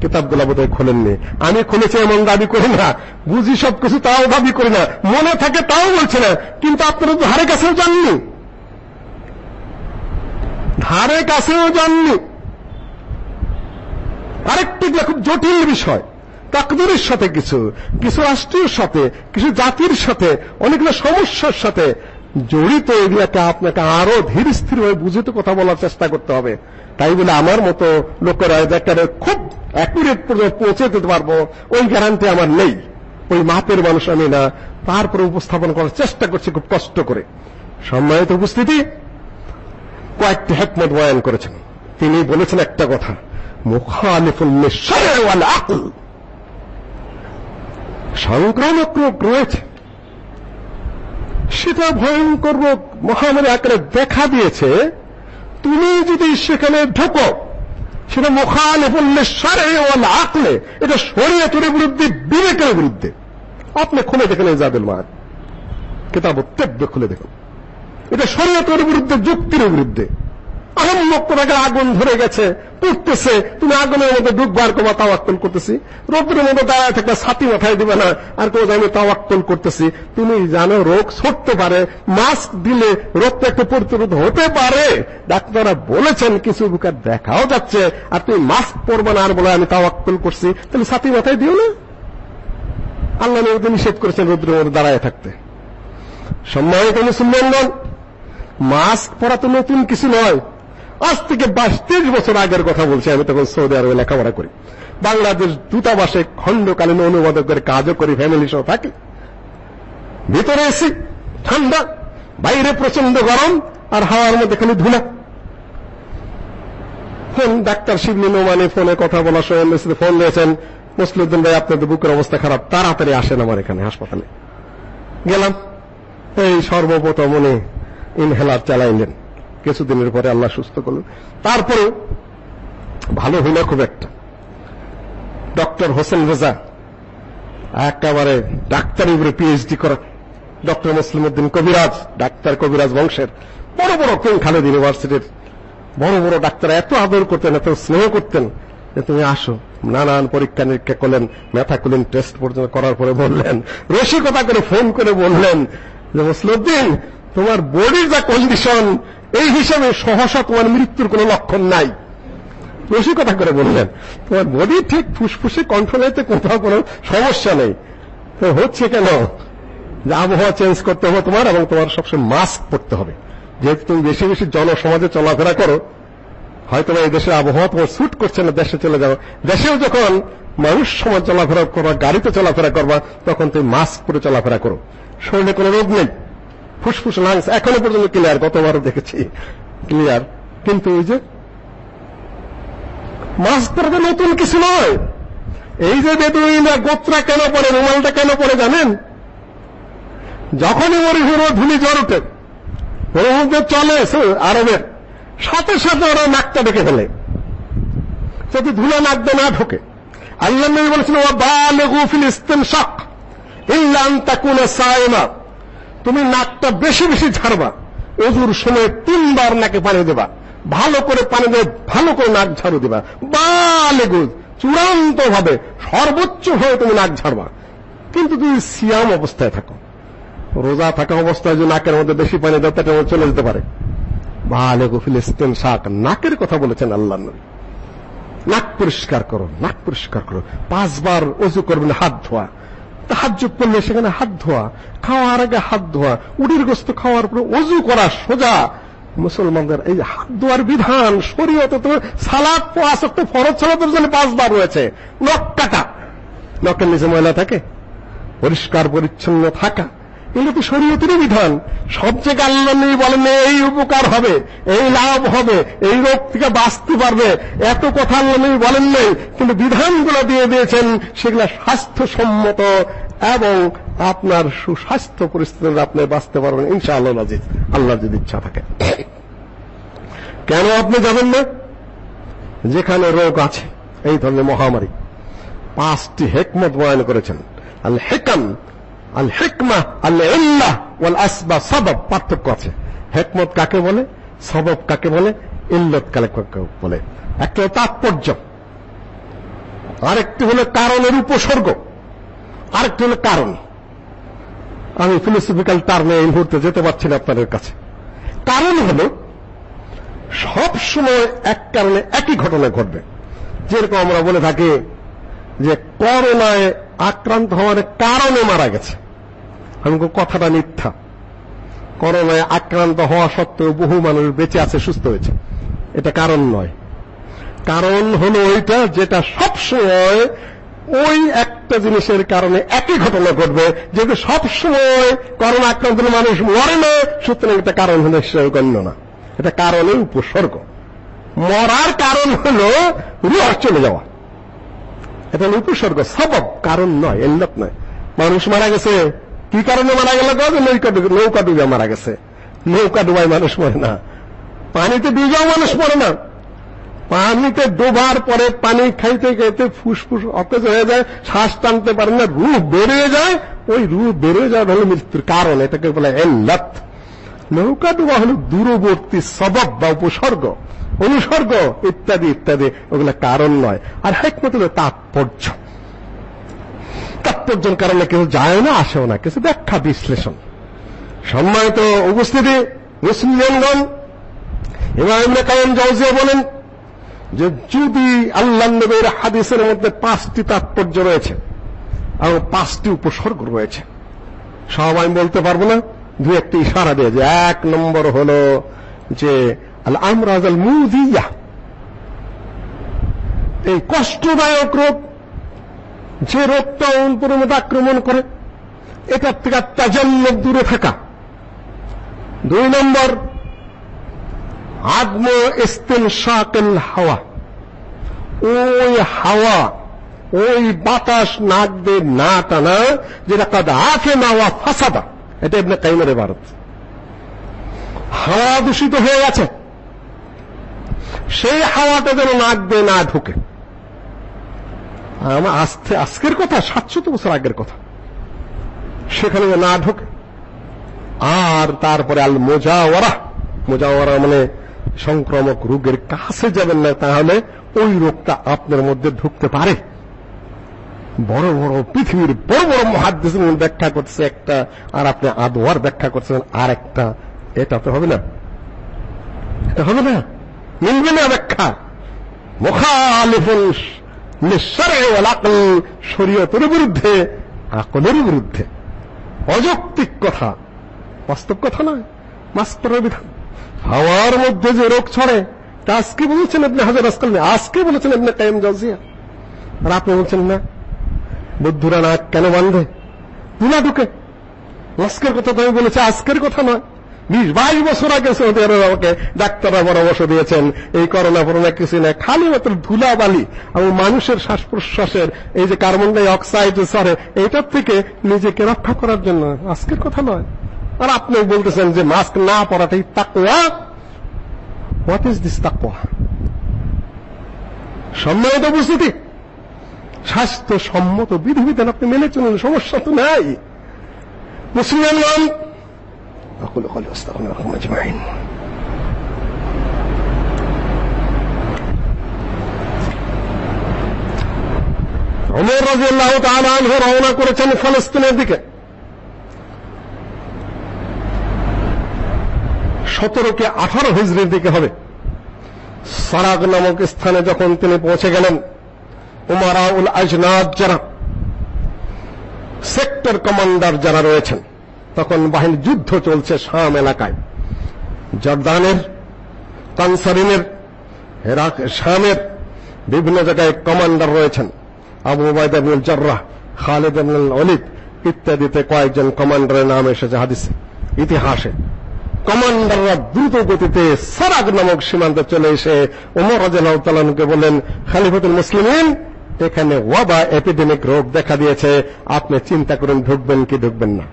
S1: কিতাবগুলো বোধহয় খোলেননি। আমি খুলেছি এমন দাবি করি না, বুঝি সব কিছু তাও দাবি করি না, মনে থাকে তাও বলছি না, কিন্তু আপনারা তো ধারে কাছেও জাননি ধারে কাছেও জাননি আরেকটি খুব জটিল বিষয়। তাকদীরের সাথে কিছু কিছু রাষ্ট্রের সাথে, কিছু জাতির সাথে, অনেকগুলো সমস্যার সাথে জড়িত এরিয়াকে আপনাকে আরও ধীর স্থির হয়ে বুঝিত কথা বলার চেষ্টা করতে হবে। তাই বলে আমার মতো লোকেরা খুব অ্যাকুরেট পর্যন্ত পৌঁছে দিতে পারব, ওই গ্যারান্টি আমার নেই। ওই মাপের মানুষ আমি না। তারপরে উপস্থাপন করার চেষ্টা করছি খুব কষ্ট করে। সম্মানিত উপস্থিতি, কয়েকটি হেকমত বয়ান করেছেন। তিনি বলেছেন একটা কথা। মুখালিফুল ওয়াল আকল। সংক্রামক রোগ রয়েছে। সেটা ভয়ঙ্কর রোগ মহামারী আকারে দেখা দিয়েছে। তুমি যদি সেখানে ঢোকো, সেটা মুখালিফুল ওয়াল আকলে, এটা শরীয়তের বিরুদ্ধে, বিবেকের বিরুদ্ধে। আপনি খুলে দেখেন জাদুল মাদ কিতাব তেব্বে খুলে দেখুন। এটা শরীয়তের বিরুদ্ধে, যুক্তির বিরুদ্ধে। আহম্মক করে আগুন ধরে গেছে, পুড়তেছে। তুমি আগুনের মধ্যে ডুববার কমা তাওয়াক্কল করতেছি। রোদ্রের মধ্যে দাঁড়ায় থাকলে ছাতি মাথায় দিবে না, আর কেউ আমি তাওয়াক্কল করতেছি। তুমি জানো, রোগ ছড়তে পারে, মাস্ক দিলে রোগটা একটু প্রতিরোধ হতে পারে। ডাক্তাররা বলেছেন, কিছু বুকার দেখাও যাচ্ছে, আর তুমি মাস্ক পরবে না আর বলে, আমি তাওয়াক্কল করছি। তাহলে ছাতি মাথায় দিও না। আল্লাহ নবী নিষেধ করেছেন রোদ্রের মধ্যে দাঁড়ায় থাকতে। সম্মানিত মুসলমানগণ, মাস্ক পরা তো নতুন কিছু নয়। আজ থেকে বাইশ, তেইশ বছর আগের কথা বলছি, আমি তখন সৌদি আরবে লেখাপড়া করি। বাংলাদেশ দূতাবাসে খণ্ডকালীন অনুবাদক করে কাজও করি ফ্যামিলি সহ থাকি। ভিতরে এসি, ঠান্ডা, বাইরে প্রচণ্ড গরম, আর হাওয়ার মধ্যে খালি ধুলা। ফোন, ডাক্তার শিবলি নোমানি ফোনে কথা বলার সময় ফোন দিয়েছেন মুসলিউদ্দিন ভাই, আপনাদের বুকের অবস্থা খারাপ, তাড়াতাড়ি আসেন আমার এখানে হাসপাতালে। গেলাম, এই সর্বপ্রথম উনি ইনহেলার চালাইলেন। কিছুদিনের পরে আল্লাহ সুস্থ করলেন। তারপরে ভালো হইল খুব একটা। ডক্টর হোসেন রেজা একেবারে ডাক্তারি উপরে পিএইচডি করা ডক্টর মুসলিমউদ্দিন কবিরাজ, ডাক্তার কবিরাজ বংশের বড় বড় কিং খালেদ ইউনিভার্সিটির বড় বড় ডাক্তার এত আদর করতেন, এত স্নেহ করতেন যে তুমি আসো, নানান পরীক্ষা নিরীক্ষা করলেন মেথাকুলিন টেস্ট পর্যন্ত করার পরে বললেন, রসিকতা করে ফোন করে বললেন যে মুসলিউদ্দিন তোমার বডির যা কন্ডিশন এই হিসাবে সহসা তোমার মৃত্যুর কোনো লক্ষণ নাই। রসিকতা করে বললেন, তোমার বডি ঠিক ফুসফুসে কন্ট্রোলেতে কোথাও কোনো সমস্যা নেই। তো হচ্ছে কেন? যে আবহাওয়া চেঞ্জ করতে হবে তোমার এবং তোমার সবসময় মাস্ক পরতে হবে। যেহেতু তুমি বেশি বেশি জনসমাজে চলাফেরা করো হয়তো এই দেশের আবহাওয়া তোমার স্যুট করছে না, দেশে চলে যাও দেশেও যখন মানুষ সমাজ চলাফেরা করবা, গাড়িতে চলাফেরা করবা, তখন তুমি মাস্ক পরে চলাফেরা করো। শরীরে কোনো রোগ নেই। ফুসফুস লাংস এখনও পর্যন্ত ক্লিয়ার গতবারও দেখেছি। ক্লিয়ার কিন্তু ওই যে মাস্ক পরা নতুন কিছু নয়। এই যে বেদুইনরা গোত্রা কেন পরে রুমালটা কেন পরে জানেন? যখনই ওর হিরো ধুলি জ্বর ওর মধ্যে চলে আরবের। সাথে সাথে ওরা নাকটা ডেকে ফেলে। যদি ধুলো নাকতে না ঢোকে। আল্লাহ নবী বলেছেন ওয়া বালিগু ফিল ইস্তিনশাক ইল্লা আন তাকুনা সাইমা তুমি নাকটা বেশি বেশি ঝাড়বা। অজুর সময় তিনবার নাকে পানি দেবা। ভালো করে পানি দিয়ে ভালো করে নাক ঝাড়ু দেবা। বালেগু চূড়ান্ত ভাবে সর্বোচ্চ হয়ে তুমি নাক ঝাড়বা। কিন্তু তুমি সিয়াম অবস্থায় থাকো। রোজা থাকা অবস্থায় যে নাকের মধ্যে বেশি পানি দাও তাটা চলে যেতে পারে। বালেগু ফিলিস্তিন শাক। নাকের কথা বলেছেন আল্লাহ নাক পরিষ্কার করো, নাক পরিষ্কার করো। পাঁচবার অজু করবেন, হাত ধোয়া। তাহাজ্জুদ করলে সেখানে হাত ধোয়া, খাওয়ার আগে হাত ধোয়া, উডির গোস্ত খাওয়ার পরে অজু করা সোজা। মুসলমানদের এই হাত ধোয়ার বিধান, শরীয়তে তো সালাদ পাঁচ তো ফরজ সালাতের জন্য পাঁচবার রয়েছে। নখ কাটা। নখের নিচে ময়লা থাকে। পরিষ্কার, পরিচ্ছন্ন থাকা। এগুলো তো শরীয়তেরই বিধান। সব জায়গায় আল্লাহ নেই বলেন, এই উপকার হবে, এই লাভ হবে, এই রোগ থেকে বাঁচতে পারবে। এত কথা আল্লাহ নেই বলেন নেই, কিন্তু বিধানগুলো দিয়ে দিয়েছেন, সেগুলো স্বাস্থ্যসম্মত এবং আপনার সুস্বাস্থ্য পরিস্থিতিতে আপনি বাঁচতে পারবেন, ইনশাআল্লাহ আজিজ আল্লাহর যদি ইচ্ছা থাকে। কেন আপনি যাবেন না? যেখানে রোগ আছে, এই ধরনের মহামারী। পাঁচটি হেকমত বয়ান করেছেন। আল হেকাম আল হিকমা আল ইল্লাহ ওয়াল আসবা সবব, পার্থক্য আছে। হেকমত কাকে বলে? সবব কাকে বলে? ইল্লত কাকে বলে? একটা তাৎপর্য। আরেকটি হলো কারণের উপসর্গ। আরেকটি হলো কারণ। আমি ফিলোসফিক্যাল টার্মে এই মুহূর্তে যেতে পারছি না আপনাদের কাছে। কারণ হলো, সব সময় এক কারণে একই ঘটনা ঘটবে। যেরকম আমরা বলে থাকি যে করোনায় আক্রান্ত হওয়ার কারণে মারা গেছে। আমি কথাটা মিথ্যা। করোনায় আক্রান্ত হওয়া সত্ত্বেও বহু মানুষ বেঁচে আছে, সুস্থ হয়েছে। এটা কারণ নয়। কারণ হলো ওইটা যেটা সবসময় ওই একটা জিনিসের কারণে একই ঘটনা ঘটবে যেহেতু সবসময় করোনা আক্রান্ত মানুষ মরে না, সুতরাং এটা কারণ হলে গণ্য না। এটা কারণে উপসর্গ। মরার কারণ হলো রুহ চলে যাওয়া। এটা হলো উপসর্গ, সবব কারণ নয় এল্লত নয়। মানুষ মারা গেছে কি কারণে মারা গেল নৌকা নৌকা ডুবে মারা গেছে। নৌকা ডুবায় মানুষ মরে না। পানিতে ডুবেও মানুষ মরে না। পানিতে ডোবার পরে পানি খাইতে খাইতে ফুসফুস অকেজ হয়ে যায়, শ্বাস টানতে পারে না রুহ বেড়ে যায়। ওই রুহ বেড়ে যাওয়া হলো মৃত্যুর কারণ, এটাকে বলে এল্লাত নৌকা ডোবা হলো দূরবর্তী সবব বা উপসর্গ। অনুসর্গ, ইত্যাদি ইত্যাদি, ওগুলো কারণ নয়। আর হেকমত হলো তাৎপর্য। তাৎপর্যের কারণে কেউ যায় না, আসেও না। কিছু ব্যাখ্যা, বিশ্লেষণ। সম্মানিত উপস্থিতি, মুসলিমগণ, ইমাম ইবনে কাইয়িম জাওজিয়া বলেন যে যদি আল্লাহ নবীর হাদিসের মধ্যে পাঁচটি তাৎপর্য রয়েছে এবং পাঁচটি উপসর্গ রয়েছে, সব আমি বলতে পারব না। দু একটি ইশারা দিয়ে যে এক নম্বর হলো যে আল আমরাজ আল মুদিয়া এই কষ্টদায়ক রোগ যে রোগটা অন্তরের মধ্যে আক্রমণ করে, এটার থেকে তাজান্ন দূরে থাকা। দুই নম্বর, আদম ইস্তিনশাকিল হাওয়া। ওই হাওয়া, ওই বাতাস নাক দিয়ে না টানা যেটা কাদ আফে মাওয়া ফাসাদা। এটা ইবনে কাইমের ভারত হাওয়া দূষিত হয়ে গেছে। সেই হাওয়াটা যেন নাক দিয়ে না ঢুকে। আমার আজকে আজকের কথা, সাতশত বছর আগের কথা। সেখানে না ঢোকে। আর তারপরে আল মোজাওয়ারা মোজাওয়ারা মানে সংক্রামক রোগের কাছে যাবেন না, তাহলে ওই রোগটা আপনার মধ্যে ঢুকতে পারে। বড় বড় পৃথিবীর বড় বড় মহাদ্দেশ ব্যাখ্যা করছে একটা, আর আপনি আদোয়ার ব্যাখ্যা করছেন, আর একটা। এটা তো হবে না। এটা হবে না। মিলবে না ব্যাখ্যা। মুখালিফুল শরীয়তের বিরুদ্ধে, আকলের বিরুদ্ধে। অযৌক্তিক কথা, বাস্তব কথা নয়, মাস্টারের বিধান। হাওয়ার মধ্যে যে রোগ ছড়ে, তা আজকে বলেছেন আপনি হাজার আসকাল আজকে বলেছেন আপনি কায়েম জাজিয়া আর আপনি বলছেন না, বুদ্ধুরা নাক কেন বান্ধে তুলা ঢুকে। আজকের কথা তো আমি বলেছি, আজকের কথা নয়। বিশ বাইশ বছর আগে সৌদি আরব আমাকে ডাক্তাররা পরামর্শ দিয়েছেন। এই করোনা ফরোনা কিছু না খালি মাত্র ধুলা বালি এবং মানুষের শ্বাস প্রশ্বাসের এই যে কার্বন ডাই অক্সাইড সরে এটার থেকে নিজেকে রক্ষা করার জন্য আজকের কথা নয়। আর আপনি বলতেছেন যে মাস্ক না পরাটাই তাকওয়া। হোয়াট ইজ দিস তাকওয়া? সম্মানিত উপস্থিতি স্বাস্থ্য সম্মত বিধিবিধান আপনি মেনে চলুন, সমস্যা তো নাই। মুসলিম أقول قولي واستغفر لكم أجمعين عمر رضي الله تعالى عنه রওনা করেছেন ফলস্তিনের দিকে সতেরো কে আঠারো হিজড়ির দিকে হবে সারাগ নামক স্থানে যখন তিনি পৌঁছে গেলেন উমারাউল আজনাদ যারা সেক্টর কমান্ডার যারা রয়েছেন তখন বাহিনী যুদ্ধ চলছে শাম এলাকায়। জর্দানের কানসারিনের হেরাক, শামের বিভিন্ন জায়গায় কমান্ডার রয়েছেন। আবু উবাইদা ইবনুল জাররাহ, খালিদ ইবনুল ওয়ালিদ ইত্যাদিতে কয়েকজন কমান্ডারের নাম এসেছে হাদিসে, ইতিহাসে। কমান্ডাররা দ্রুত গতিতে সারাগ নামক সীমান্তে চলে এসে ওমর রাদিয়াল্লাহু তাআলাকে বলেন খলিফাতুল মুসলিমিন, এখানে ওয়াবা এপিডেমিক রোগ দেখা দিয়েছে। আপনি চিন্তা করুন, ঢুকবেন কি ঢুকবেন না।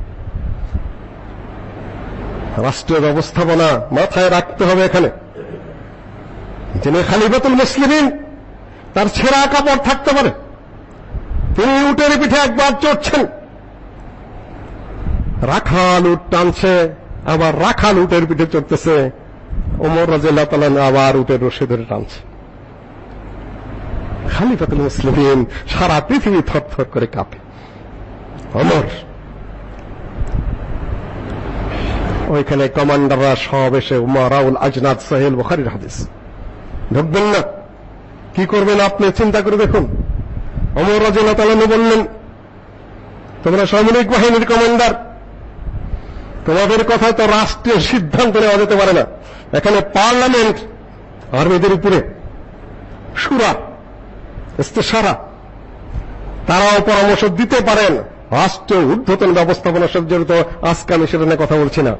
S1: রাষ্ট্রীয় ব্যবস্থাপনা মাথায় রাখতে হবে এখানে। যিনি খালিফাতুল মুসলিমিন, তার ছেঁড়া কাপড় থাকতে পারে। তিনি উটের পিঠে একবার চড়ছেন। রাখাল উট টানছে, আবার রাখাল উটের পিঠে চড়তেছে। ওমর রাজিয়াল্লাহ তাআলা আবার উটের রশি ধরে টানছে। খালিফাতুল মুসলিমিন সারা পৃথিবী থরথর করে কাঁপে। অমর ওইখানে কমান্ডাররা সব এসে উমারাউল আজনাদ সাহেল বুখারীর হাদিস। ঢুকবেন না। কি করবেন আপনি? চিন্তা করে দেখুন। অমর রাজিয়াল্লাহু তাআলা বললেন, তোমরা সামরিক বাহিনীর কমান্ডার। তোমাদের কথা তো রাষ্ট্রীয় সিদ্ধান্ত নেওয়া যেতে পারে না। এখানে পার্লামেন্ট, আর্মিদের উপরে সুরা ইস্তেসারা তারাও পরামর্শ দিতে পারেন। রাষ্ট্রীয় ঊর্ধ্বতন ব্যবস্থাপনা সব জড়িত আজকে আমি সেটা নিয়ে কথা বলছি না।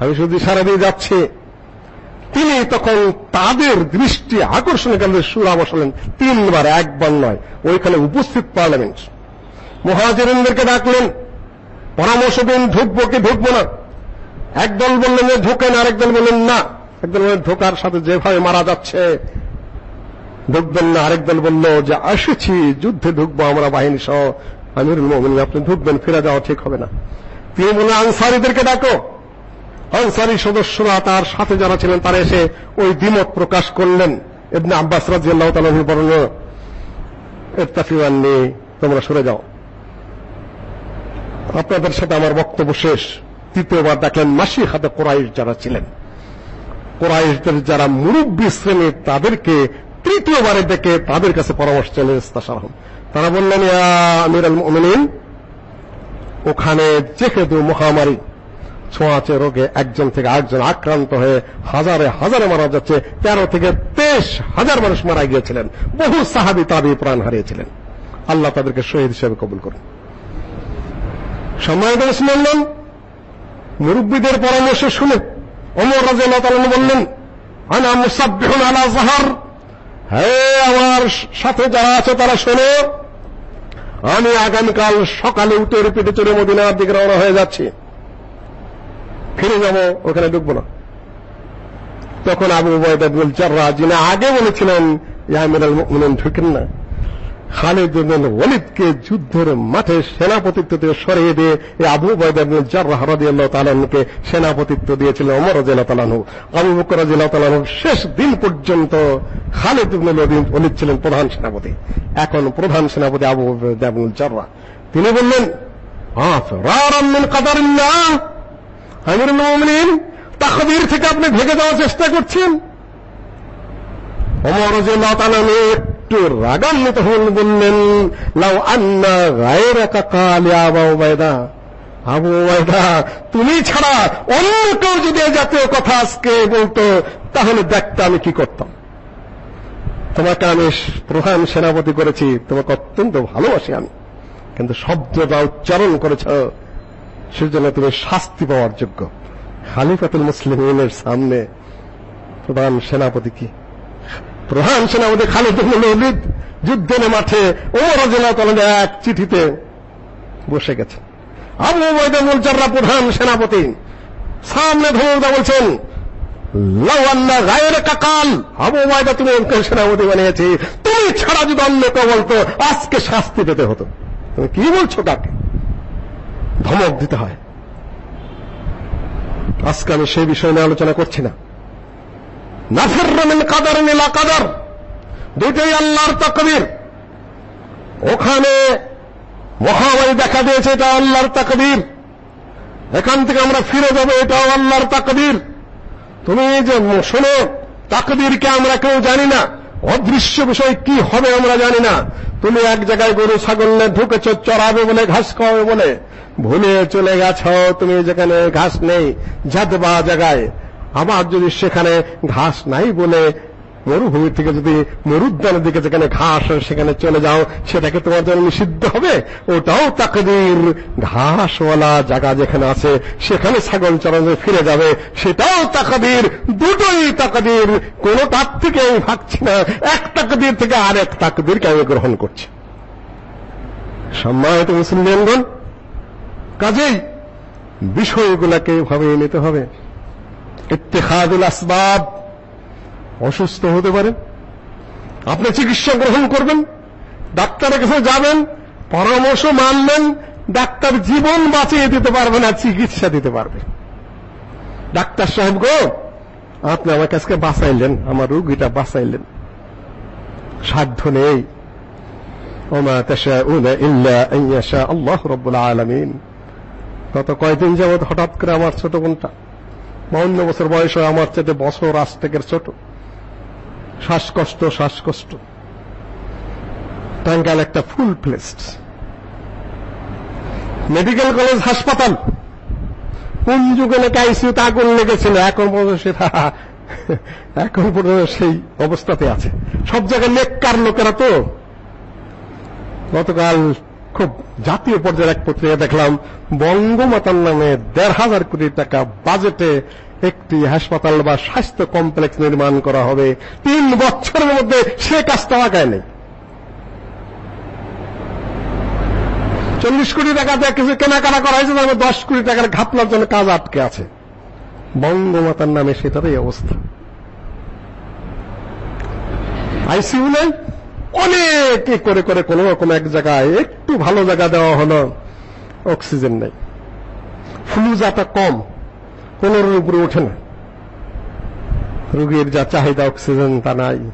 S1: আমি শুধু সারা দিয়ে যাচ্ছি। তিনি তখন তাদের দৃষ্টি আকর্ষণ কেন্দ্রে সুরা বসালেন। তিনবার, একবার নয়, ওইখানে উপস্থিত পার্লামেন্ট। মহাজেরেন্দ্রকে ডাকলেন, পরামর্শ দিন, ঢুকবো কি ঢুকবো না? একদল বললেন যে ঢুকেন আরেকদল বললেন না। একদল বললেন ঢোকার সাথে যেভাবে মারা যাচ্ছে, ঢুকবেন না। আরেক দল বলল যে আসেছি, যুদ্ধে ঢুকবো আমরা বাহিনী সহ। আমিরুল মোমিন আপনি ঢুকবেন, ফিরে যাওয়া ঠিক হবে না। তিনি বললেন, আনসারিদেরকে ডাকো। আনসারি সদস্যরা তার সাথে যারা ছিলেন, তারা এসে ওই দ্বিমত প্রকাশ করলেন। ইবনে আব্বাস রাদিয়াল্লাহু তাআলা তোমরা সরে যাও। আপনাদের সাথে আমার বক্তব্য শেষ। তৃতীয়বার দেখলেন মাসি হাতে কোরাইশ যারা ছিলেন। কোরাইশদের যারা মুরব্বী শ্রেণির তাদেরকে তৃতীয়বারে ডেকে তাদের কাছে পরামর্শ চলে ইস্তাশারহম তারা বললেন, ইয়া আমিরুল মুমিনিন, ওখানে যেহেতু মহামারী ছোঁয়াচে রোগে একজন থেকে আরেকজন আক্রান্ত হয়ে হাজারে হাজারে মারা যাচ্ছে। তেরো থেকে তেইশ হাজার মানুষ মারা গিয়েছিলেন। বহু সাহাবি তাবি প্রাণ হারিয়েছিলেন। আল্লাহ তাদেরকে শহীদ হিসেবে কবুল করুন। সম্মানিত মুসলমান, মুরব্বীদের পরামর্শ শুনে ওমর রাদিয়াল্লাহু বললেন আমার সাথে যারা আছে তারা শোনো, আমি আগামীকাল সকালে উঠে পিঠে চড়ে মদিনার দিকে রওনা হয়ে যাচ্ছি। ফিরে যাব, ওখানে ঢুকবো না। তখন আবু উবাইদা বিন জাররাহ যিনি আগে বলেছিলেন, ইয়া আমিরুল মুমিনিন ঢুকেন না। খালিদ বিন ওয়ালিদকে যুদ্ধের মাঠে সেনাপতিত্ব থেকে সরিয়ে দিয়ে এই আবু উবাইদা বিন জাররাহ রাদিয়াল্লাহু তাআলাকে সেনাপতিত্ব দিয়েছিলেন ওমর রাদিয়াল্লাহু তাআলা আবু বকর রাদিয়াল্লাহু তাআলা শেষ দিন পর্যন্ত খালিদ বিন ওয়ালিদ ছিলেন প্রধান সেনাপতি। এখন প্রধান সেনাপতি আবু উবাইদা বিন জাররাহ তিনি বললেন, আফরারাম মিন কাদারিল্লাহ। মুমিনিন তাকদীর থেকে আপনি ভেগে যাওয়ার চেষ্টা করছেন। ওমর রাদিয়াল্লাহু তাআলা একটু রাগান্বিত হলেন বললেন, লাউ আন্না গায়রাকা কাল আবু উবাইদা আবু উবাইদা তুমি ছাড়া অন্য কেউ যদি জাতীয় কথা আজকে বলতো, তাহলে দেখতে আমি কি করতাম? তোমাকে আমি প্রধান সেনাপতি করেছি, তোমাকে অত্যন্ত ভালোবাসি আমি। কিন্তু শব্দটা উচ্চারণ করেছ সেজন্য তুমি শাস্তি পাওয়ার যোগ্য। খালিফাতুল মুসলিমের সামনে প্রধান সেনাপতি কি? প্রধান সেনাপতি খালিদ ইবনে ওয়ালিদ যুদ্ধের মাঠে ওমর রাদিয়াল্লাহু এক চিঠিতে বসে গেছেন। আবু উবাইদা মুলজাররা প্রধান সেনাপতি। সামনে ধমকদা বলছেন, লাউ আন্না গায়রাকা আবু উবাইদা তুমি ওকে সেনাপতি বানিয়েছি। তুমি ছাড়া যদি অন্য কেউ বলতো, আজকে শাস্তি পেতে হতো। তুমি কি বলছো কাকে? ধমক দিতে হয়। আজকে আমি সেই বিষয় নিয়ে আলোচনা করছি না। নাফির মিন কাদার ইলা কাদার। দুটোই আল্লাহর তাকদীর ওখানে মহামারী দেখা দিয়েছে এটা আল্লাহর তাকদীর এখান থেকে আমরা ফিরে যাব, এটাও আল্লাহর তাকদীর তুমি যে শোনো তাকদীরকে আমরা কেউ জানি না। অদৃশ্য বিষয় কি হবে আমরা জানি না। তুমি এক জায়গায় গরু, ছাগল নিয়ে ঢুকেছ, চড়াবে বলে, ঘাস খাওয়াবে বলে। ভুলে চলে গেছ, তুমি যেখানে ঘাস নেই যাদবা জায়গায়। আবার যদি সেখানে ঘাস নাই বলে মরুভূমি থেকে যদি মরুদ্যানের দিকে যেখানে ঘাস সেখানে চলে যাও সেটাকে তোমার জন্য নিষিদ্ধ হবে? ওটাও তাকদির। ঘাসওয়ালা জায়গা যেখানে আছে, সেখানে ছাগল চড়ানো ফিরে যাবে, সেটাও তাকদির। দুটোই তাকদির। কোন তার থেকে আমি ভাবছি না। এক তাকদির থেকে আর আরেক তাকদিরকে আমি গ্রহণ করছি। সম্মানিত মুসলিমগণ কাজেই বিষয়গুলোকে এভাবে নিতে হবে। ইত্তেখাদুল আসবাব অসুস্থ হতে পারে। আপনি চিকিৎসা গ্রহণ করবেন, ডাক্তারের কাছে যাবেন, পরামর্শ মানবেন, ডাক্তার জীবন বাঁচিয়ে দিতে পারবে না চিকিৎসা দিতে পারবে ডাক্তার সাহেব গো, আপনি আমার কাছকে বাঁচাইলেন, আমার রোগীটা বাঁচাইলেন। সাধ্য নেই। ওমা তাশাউনা ইল্লা আন আল্লাহ রাব্বুল আলামিন। গত কয়দিন যাবত হঠাৎ করে আমার ছোট বোনটা, বাউন্ন বছর বয়স হয়, আমার চেয়ে বছর আজ থেকে ছোট। শ্বাসকষ্ট শ্বাসকষ্ট। টাঙ্গাইল একটা ফুল প্লেসড। মেডিকেল কলেজ, হাসপাতাল। কোন যুগে নাকি আইসিউতে আগুন লেগেছিল? এখন পর্যন্ত সেটা এখন পর্যন্ত সেই অবস্থাতে আছে। সব জায়গায় নেককার লোকেরা তো। গতকাল খুব জাতীয় পর্যায়ের এক পত্রিকা দেখলাম, বঙ্গমাতার নামে দেড় হাজার কোটি টাকা বাজেটে একটি হাসপাতাল বা স্বাস্থ্য কমপ্লেক্স নির্মাণ করা হবে। তিন বছরের মধ্যে সে কাজটা আগায় নেই। চল্লিশ কোটি টাকা দিয়ে কিছু কেনাকাটা করা হয়েছে তারপর দশ কোটি টাকার ঘাপলার জন্য কাজ আটকে আছে। বঙ্গমাতার নামে সেটারই অবস্থা। আইসিইউ নেই? অনেক করে করে কোন রকম এক জায়গায় একটু ভালো জায়গা দেওয়া হলো, অক্সিজেন নেই। ফ্লু যাটা কম পনেরোর উপরে ওঠে না। রোগীর যা চাহিদা, অক্সিজেন তা নাই।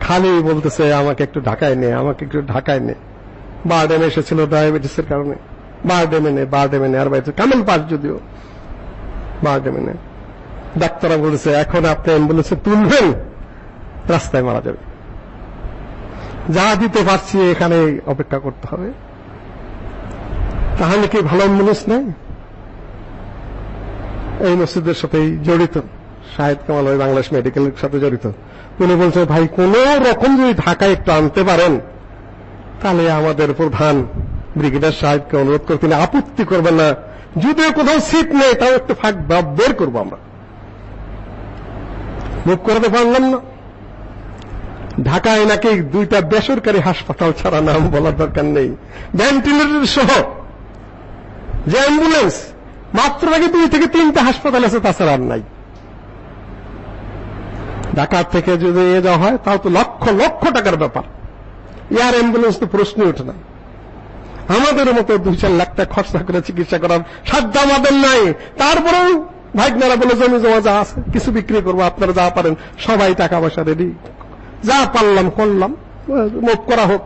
S1: খালি বলতেছে, আমাকে একটু ঢাকায় নে, আমাকে একটু ঢাকায় নে। বারডেম এসেছিল ডায়াবেটিসের কারণে। বারডেমে নে বারডেমে নে, আর বাইতে কামেল পাস যদিও। বারডেমে নে। ডাক্তাররা বলেছে এখন আপনি অ্যাম্বুলেন্সে তুলবেন, রাস্তায় মারা যাবে। যা দিতে পারছি এখানে অপেক্ষা করতে হবে। তাহলে কি ভালো অ্যাম্বুলেন্স নেই? এই মসজিদের সাথেই জড়িত। শাহেদ কামাল ওই বাংলাদেশ মেডিকেলের সাথে জড়িত। উনি বলছেন ভাই, কোন রকম যদি ঢাকায় একটু আনতে পারেন, তাহলে আমাদের প্রধান ব্রিগেডিয়ার সাহেবকে অনুরোধ করে তিনি আপত্তি করবেন না। যদিও কোথাও সিট নেই, তাও একটু ফাঁক বের করব আমরা। মুখ করাতে পারলাম না। ঢাকায় নাকি দুইটা বেসরকারি হাসপাতাল ছাড়া নাম বলার দরকার নেই। ভেন্টিলেটর সহ যে অ্যাম্বুলেন্স, মাত্র নাকি দুই থেকে তিনটা হাসপাতাল আছে, তাছাড়া আর নাই। ঢাকা থেকে যদি নিয়ে যাওয়া হয়, তাও তো লক্ষ লক্ষ টাকার ব্যাপার। এয়ার অ্যাম্বুলেন্স তো প্রশ্নই ওঠে না। আমাদের মতো দুই চার লাখ টাকা খরচা করে চিকিৎসা করার সাধ্য আমাদের নাই। তারপরেও ভাইগনারা বলে জমি জমা যা আছে, কিছু বিক্রি করব, আপনারা যা পারেন, সবাই টাকা পয়সা রেডি যা পারলাম, করলাম। মুভ করা হোক।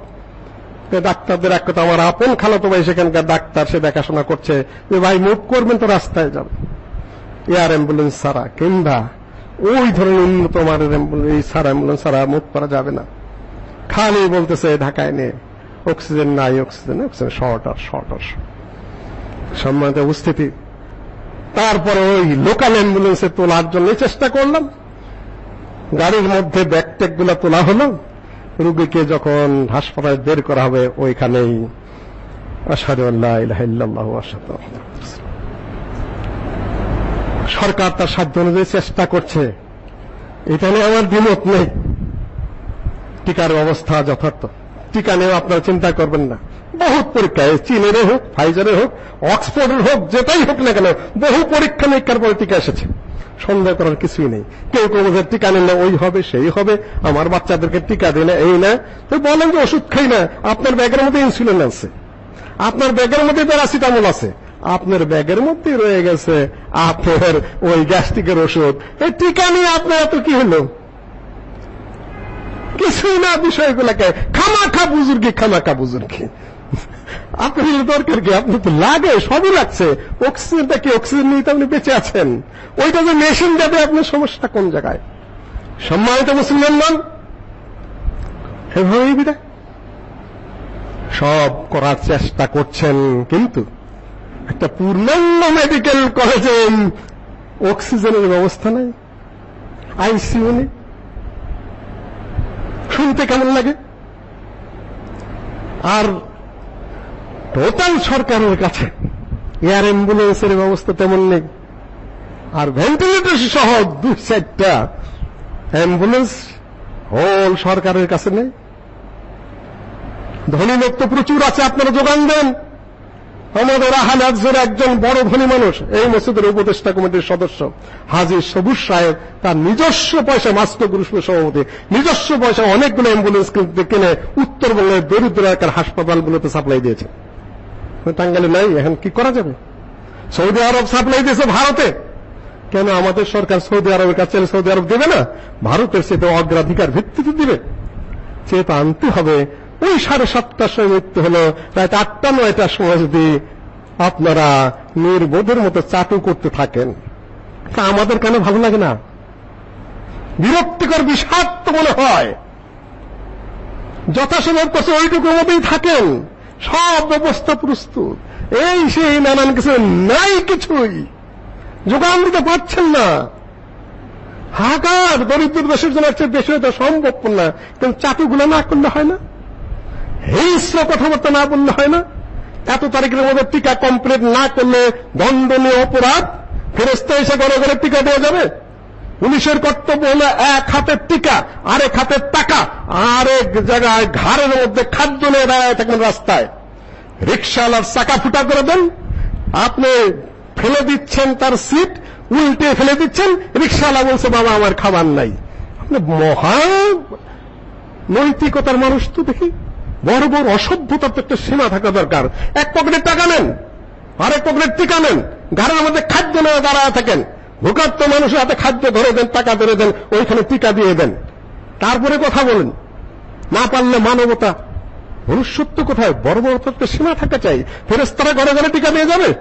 S1: ডাক্তারদের এক কথা, আমার আপন খালাতো ভাই সেখানকার ডাক্তার, সে দেখাশোনা করছে। যে ভাই মুভ করবেন তো রাস্তায় যাবে এয়ার অ্যাম্বুলেন্স ছাড়া কিংবা ওই ধরনের উন্নত মানের অ্যাম্বুলেন্স ছাড়া অ্যাম্বুলেন্স ছাড়া মুভ করা যাবে না। খালি বলতেছে ঢাকায় নে। অক্সিজেন নাই, অক্সিজেন অক্সিজেন শর্ট আর শর্ট আর। সম্মানিত উপস্থিতি। তারপরে ওই লোকাল অ্যাম্বুলেন্সে তোলার জন্য চেষ্টা করলাম। গাড়ির মধ্যে ব্যাকটেকগুলা তোলা হলো। রুগীকে যখন হাসপাতালে বের করা হবে, ওইখানেই সরকার তার সাধ্য অনুযায়ী চেষ্টা করছে। এটা নিয়ে আমার দ্বিমত নেই। টিকার অবস্থা যথার্থ। টিকা নিয়েও আপনারা চিন্তা করবেন না। বহুত পরীক্ষা চীনের হোক, ফাইজারের হোক, অক্সফোর্ডের হোক, যেটাই হোক না কেন, বহু পরীক্ষা নিরীক্ষার পরে টিকা এসেছে। সন্দেহ করার কিছুই নেই। কেউ কেউ বলছে টিকা নিলে ওই হবে, সেই হবে, আমার বাচ্চাদেরকে টিকা না এই না। তো বলেন যে ওষুধ খাই না, আপনার ব্যাগের মধ্যে ইনসুলিন আছে, আপনার ব্যাগের মধ্যে প্যারাসিটামল আছে, আপনার ব্যাগের মধ্যে রয়ে গেছে আপনার ওই গ্যাস্ট্রিকের ওষুধ। এই টিকা নিয়ে আপনার এত কি হলো? কিছুই না বিষয়গুলোকে। খামাখা বুজুর্গি খামাখা বুজুর্গি। আপনার দরকার কি, আপনি তো লাগে, সবই লাগছে। অক্সিজেনটা কি অক্সিজেন নিয়ে তো আপনি বেঁচে আছেন? ওইটা যে মেশিন যাবে, আপনার সমস্যা কোন জায়গায়? সম্মানিত মুসলমান এভাবেই বিদায়। সব করার চেষ্টা করছেন, কিন্তু একটা পূর্ণাঙ্গ মেডিকেল কলেজে অক্সিজেনের ব্যবস্থা নাই আইসিইউ নেই। শুনতে কেমন লাগে? আর টোটাল সরকারের কাছে এয়ার অ্যাম্বুলেন্সের ব্যবস্থা তেমন নেই। আর ভেন্টিলেটর সহ দুই চারটা অ্যাম্বুলেন্স হোল সরকারের কাছে নেই। ধনী লোক তো প্রচুর আছে, আপনারা যোগান দেন। আমাদের আহলাজের একজন বড় ধনী মানুষ, এই মসজিদের উপদেষ্টা কমিটির সদস্য, হাজি সবুজ সাহেব, তার নিজস্ব পয়সা মাস্টার গ্রুপের সভাপতি, নিজস্ব পয়সা অনেকগুলো অ্যাম্বুলেন্স কিনে উত্তরবঙ্গের দরিদ্র এলাকার হাসপাতালগুলোতে সাপ্লাই দিয়েছে। টাঙ্গালে নাই, এখন কি করা যাবে? সৌদি আরব সাপ্লাই দিয়েছে ভারতে। কেন আমাদের সরকার সৌদি আরবের কাছে সৌদি আরব দেবে না? ভারতের সেটা অগ্রাধিকার ভিত্তিতে দিবে। চেয়ে আনতে হবে। ওই সাড়ে সাতটার সময় মৃত্যু হলো। রাত আটটা, নয়টার সময় যদি আপনারা নির্বোধের মতো চাটু করতে থাকেন, তা আমাদের কেন ভালো লাগে না? বিরক্তিকর বিষাক্ত মনে হয়। যথাসম্ভব করছে ওইটুকুর মধ্যেই থাকেন। সব ব্যবস্থা প্রস্তুত। এই সেই নানান কিছু নাই কিছুই। যোগান দিতে পারছেন না। হাহাকার দরিদ্র দেশের জন্য একটা দেশে এটা সম্ভব না। কিন্তু চাটুগুলো না করলে হয় না। হিংস্র কথাবার্তা না বললে হয় না। এত তারিখের মধ্যে টিকা কমপ্লিট না করলে দণ্ডনীয় অপরাধ ফেরস্তা এসে ঘরে ঘরে টিকা দেওয়া যাবে। পুলিশের কর্তব্য হলো এক হাতের টিকা, আরেক হাতের টাকা, আরেক জায়গায় ঘাড়ের মধ্যে খাদ্য নিয়ে দাঁড়ায় থাকেন রাস্তায়। রিক্সাওয়ালার চাকা ফুটা করে দেন, আপনি ফেলে দিচ্ছেন তার সিট, উল্টে ফেলে দিচ্ছেন রিক্সাওয়ালা বলছে, বাবা, আমার খাবার নাই। আপনি মহা নৈতিকতার মানুষ তো দেখি। বড় বড় অসভ্যতার তো একটা সীমা থাকা দরকার। এক পকেটে টাকা নেন, আরেক পকেটে টিকা নেন ঘরের মধ্যে খাদ্য নেওয়া দাঁড়ায় থাকেন। ভূকাত্ম মানুষের হাতে খাদ্য ধরে দেন, টাকা ধরে দেন, ওইখানে টিকা দিয়ে দেন। তারপরে কথা বলেন। না পারলে মানবতা, মনুষ্যত্ব কোথায়? বড় বড় তো সীমা থাকা চাই। ফেরেস্তারা ঘরে ঘরে টিকা দিয়ে যাবে।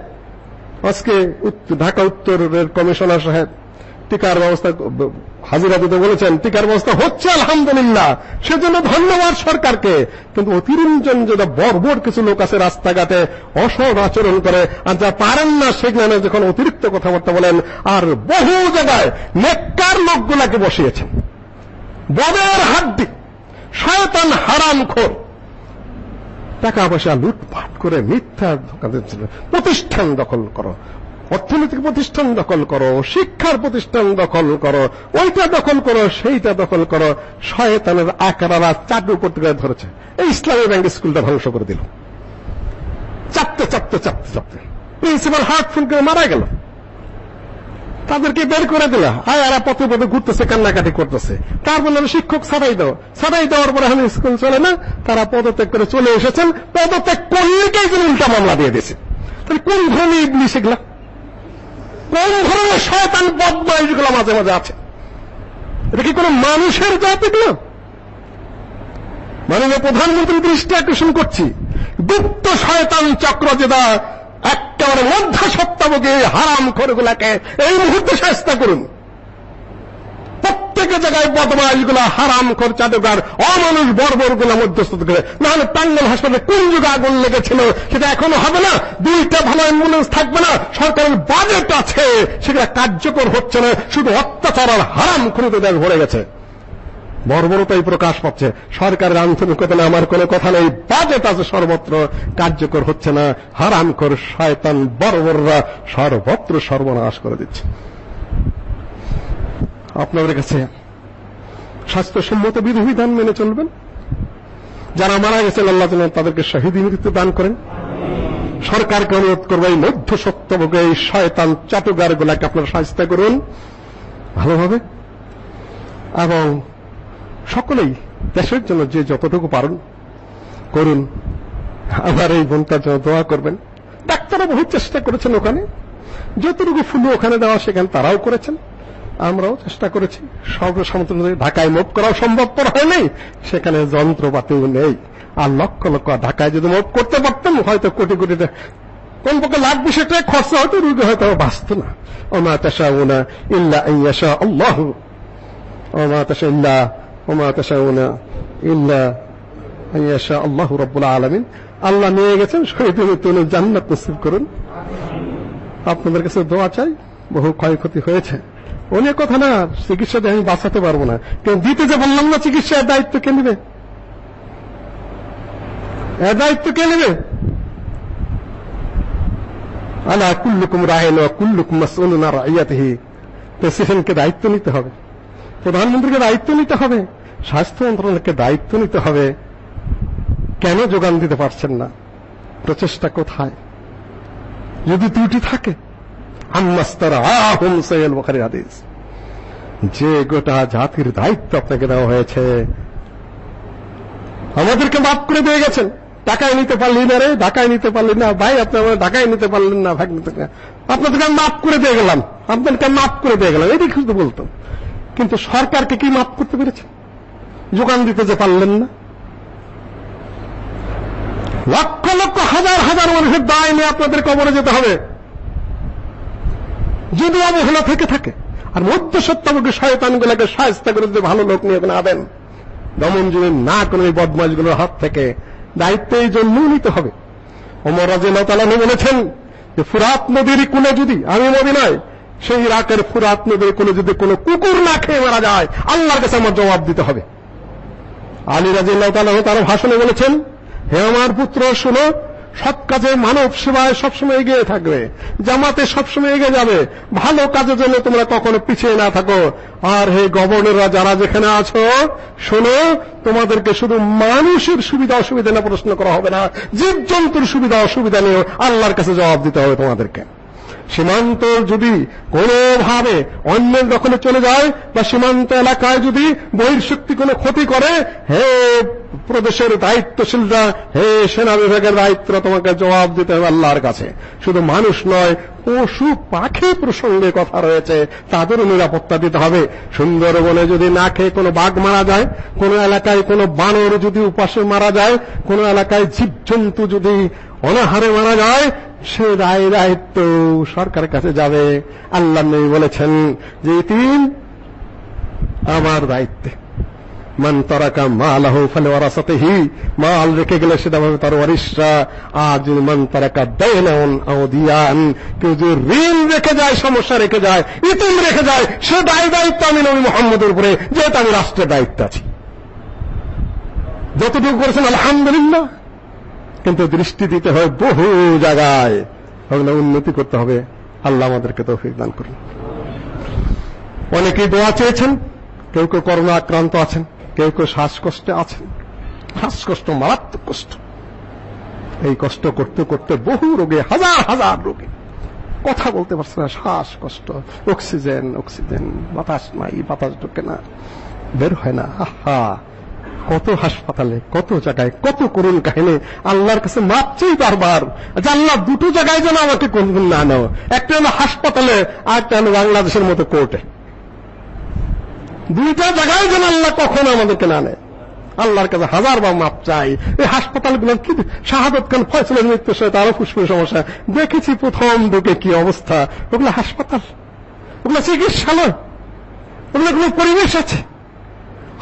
S1: আজকে ঢাকা উত্তরের কমিশনার সাহেব টিকার ব্যবস্থা হাজিরা দিতে বলেছেন, টিকার ব্যবস্থা হচ্ছে, আলহামদুলিল্লাহ। সেজন্য ধন্যবাদ সরকারকে। কিন্তু অতিরঞ্জন যেটা বর্বর কিছু লোক আছে রাস্তাঘাটে অসৎ আচরণ করে, আর যা পারেন না সেখানে যখন অতিরিক্ত কথাবার্তা বলেন, আর বহু জায়গায় নেককার লোকগুলাকে বসিয়েছেন। বদের হাড্ডি, শয়তান হারাম খোর। টাকা পয়সা লুটপাট করে মিথ্যা প্রতিষ্ঠান দখল করো। অর্থনৈতিক প্রতিষ্ঠান দখল করো, শিক্ষার প্রতিষ্ঠান দখল করো, ওইটা দখল করো, সেইটা দখল করো, শয়তানের আকারারা চাটু পত্রিকায় ধরেছে। এই ইসলামী ব্যাংক স্কুলটা ধ্বংস করে দিল। চাপতে চাপতে চাপতে চাপতে। প্রিন্সিপাল হার্ট ফুল করে মারা গেল। তাদেরকে বের করে দিল। আর এরা পথে পথে ঘুরতেছে, কান্নাকাটি করতেছে। তার বললাম শিক্ষক ছাড়াই দাও। ছাড়াই দেওয়ার পরে আমি স্কুল চলে না। তারা পদত্যাগ করে চলে এসেছেন। পদত্যাগ করলে করলেই উল্টা মামলা দিয়ে দিয়েছে। তাহলে কোন ধরনের ইবলিশ এগুলা? কোন ধরনের শয়তান বদমাইশগুলো মাঝে মাঝে আছে। এটা কি কোন মানুষের জাত এগুলো মাননীয় প্রধানমন্ত্রীর দৃষ্টি আকর্ষণ করছি। গুপ্ত শয়তান চক্র যেটা একেবারে মধ্য সত্তাবকে হারাম খরগুলাকে এই মুহূর্তে চেষ্টা করুন। প্রত্যেক জায়গায় বদমাইশগুলা হারাম খর চাটুকার অমানুষ বর্বরগুলা মধ্যস্থ করে। নাহলে টাঙ্গল হাসপাতালে কোন যুগে আগুন লেগেছিল সেটা এখনও হবে না। দুইটা ভালো অ্যাম্বুলেন্স থাকবে না। সরকারের বাজেট আছে সেটা কার্যকর হচ্ছে না। শুধু অত্যাচার আর হারাম খুনিতে দেশ ভরে গেছে। বর্বরতাই প্রকাশ পাচ্ছে। সরকারের আন্তরিকতা না আমার কোনো কথা নেই। বাজেট আছে সর্বত্র। কার্যকর হচ্ছে না। হারাম কর শয়তান বর্বররা সর্বত্র সর্বনাশ করে দিচ্ছে। আপনাদের কাছে স্বাস্থ্যসম্মত বিধিবিধান মেনে চলবেন। যারা মারা গেছেন, আল্লাহ তাদেরকে শহীদ মৃত্যু দান করেন। সরকারকে অনুরোধ করব এই মধ্য সত্যভোগে এই শয়তান চাটুগার গুলাকে আপনারা সাহায্য করুন। ভালোভাবে। এবং সকলেই দেশের জন্য যে যতটুকু পারেন করুন। আমার এই বোনটার জন্য দোয়া করবেন। ডাক্তাররা বহু চেষ্টা করেছেন ওখানে। যতটুকু ফুল ওখানে দেওয়া সেখানে তারাও করেছেন। আমরাও চেষ্টা করেছি। সর্বসমন্ত ঢাকায় মুভ করাও সম্ভবপর হয়নি। সেখানে যন্ত্রপাতিও নেই। আর লক্ষ লক্ষ ঢাকায় যদি মুভ করতে পারতাম, হয়তো কোটি কোটি কমপক্ষে লাখ বিশ টাকা খরচা হয়তো, রুগী হয়তো বাঁচত না। ওমা তাশাউনা ইল্লা আইয়াশা আল্লাহ। ওমা তাশা ইল্লা ওমা তাশাউনা ইল্লা আইয়াশা আল্লাহ রাব্বুল আলামিন। আল্লাহ নিয়ে গেছেন, শহীদ মৃত্যু জান্নাত নসিব করুন। আপনাদের কাছে দোয়া চাই, বহু ক্ষয়ক্ষতি হয়েছে। অনেক কথা না চিকিৎসা আমি বাঁচাতে পারব না। কেন দিতে যে বললাম না চিকিৎসার দায়িত্ব কে নেবে? এর দায়িত্ব কে নেবে? আলা কুল্লুকুম রাহেন কুল্লুকুম রাইয়াতিহি। প্রেসিডেন্টকে দায়িত্ব নিতে হবে। প্রধানমন্ত্রীকে দায়িত্ব নিতে হবে। স্বাস্থ্য মন্ত্রণালয়কে দায়িত্ব নিতে হবে। কেন যোগান দিতে পারছেন না? প্রচেষ্টা কোথায়? যদি ত্রুটি থাকে আম্মাস্তার আহুম সৈয়দ বুখারী হাদিস। যে গোটা জাতির দায়িত্ব আপনাকে দেওয়া হয়েছে, আমাদেরকে মাফ করে দিয়ে গেছেন। টাকায় নিতে পারলি না রে, ঢাকায় নিতে পারলেন না। ভাই, আপনি আমার ঢাকায় নিতে পারলেন না ভাগ নিতে আপনাদেরকে আমি মাফ করে দিয়ে গেলাম। আপনাদেরকে মাফ করে দিয়ে গেলাম। এটাই কিন্তু বলতাম কিন্তু সরকারকে কি মাফ করতে পেরেছে যোগান দিতে যে পারলেন না। লক্ষ লক্ষ হাজার হাজার মানুষের দায় নিয়ে আপনাদের কবরে যেতে হবে। যদি অবহেলা থেকে থাকে, আর মধ্য সত্তাবকে শয়তানগুলোকে সাহায্য করে যদি ভালো লোক নিয়ে ওখানে আবেন দমন যদি না করে এই বদমাশগুলোর হাত থেকে দায়িত্ব এই জন্য নিতে হবে। ওমর রাজিয়াল্লাহু তাআলা বলেছেন যে, ফুরাত নদীর কুলে যদি, আমি মদিনায়, সেই ইরাকের ফুরাত নদীর কোনো যদি কোনো কুকুর না খেয়ে মারা যায়, আল্লাহর কাছে আমার জবাব দিতে হবে। আলী রাজিল্লাহ তাআলা তার ভাষণে বলেছেন, হে আমার পুত্র, শোনো সৎ কাজে মানব সেবায় সবসময় এগিয়ে থাকবে। জামাতে সবসময় এগিয়ে যাবে। ভালো কাজের জন্য তোমরা কখনো পিছিয়ে না থাকো। আর হে গভর্নররা যারা যেখানে আছো, শোনো, তোমাদেরকে শুধু মানুষের সুবিধা অসুবিধা না প্রশ্ন করা হবে না। জীবজন্তুর সুবিধা অসুবিধা নিয়ে আল্লাহর কাছে জবাব দিতে হবে তোমাদেরকে। সীমান্ত যদি কোনোভাবে অন্যের দখলে চলে যায় বা সীমান্ত এলাকায় যদি বহির্শক্তি কোনো ক্ষতি করে, হে প্রদেশের দায়িত্বশীলরা, হে সেনা বিভাগের দায়িত্ব তোমাকে জবাব দিতে হবে আল্লাহর কাছে। শুধু মানুষ নয়, পশু পাখি প্রসঙ্গে কথা রয়েছে তাদেরও নিরাপত্তা দিতে হবে। সুন্দরবনে যদি না খেয়ে কোনো বাঘ মারা যায়, কোনো এলাকায় কোনো বানর যদি উপাসে মারা যায়, কোনো এলাকায় জীবজন্তু যদি অনাহারে মারা যায় সে রায় দায়িত্ব সরকারের কাছে যাবে। আল্লাহ নবী বলেছেন যে তিন আমার দায়িত্বে। মান তারাকা মালাহু ফালিওয়ারাসাতিহি, মাল রেখে গেলে সেটা হবে তার ওয়ারিসরা আর যদি মান তারাকা দাইনাউন আও কেউ যদি ঋণ রেখে যায়, সমস্যা রেখে যায়, ইতিম রেখে যায়, সে দায় দায়িত্ব আমি নবী মোহাম্মদের উপরে, যেহেতু আমি রাষ্ট্রের দায়িত্ব আছি। যতটুকু করেছেন, আলহামদুলিল্লাহ। কিন্তু দৃষ্টি দিতে হয় বহু জায়গায়। ওগুলো উন্নতি করতে হবে। আল্লাহ আমাদেরকে তৌফিক দান করুন। অনেকেই দোয়া চেয়েছেন, কেউ কেউ করোনা আক্রান্ত আছেন, কেউ কেউ শ্বাসকষ্টে আছেন। শ্বাসকষ্ট মারাত্মক কষ্ট। এই কষ্ট করতে করতে বহু রোগে, হাজার হাজার রোগে। কথা বলতে পারছে না, শ্বাসকষ্ট, অক্সিজেন অক্সিজেন, বাতাস নাই, বাতাস ঢোকে না, বের হয় না। আহা! কত হাসপাতালে, কত জায়গায়, কত করুণ কাহিনী। আল্লাহর কাছে মাপ চাই বারবার যে আল্লাহ দুটো জায়গায় যেন আমাকে কোনদিন না নাও। একটা হলো হাসপাতালে, আর একটা হলো বাংলাদেশের মতো কোর্টে। দুইটা জায়গায় যেন আল্লাহ কখনো আমাদেরকে না নেয়। আল্লাহর কাছে হাজার বার মাপ চাই। এই হাসপাতালগুলো কি শাহাদত খান ফয়সলের মৃত্যুর সাথে আরও ফুসফুস সমস্যা। দেখেছি প্রথম ঢুকে কি অবস্থা। ওগুলো হাসপাতাল, ওগুলো চিকিৎসালয়, ওগুলো কোনো পরিবেশ আছে?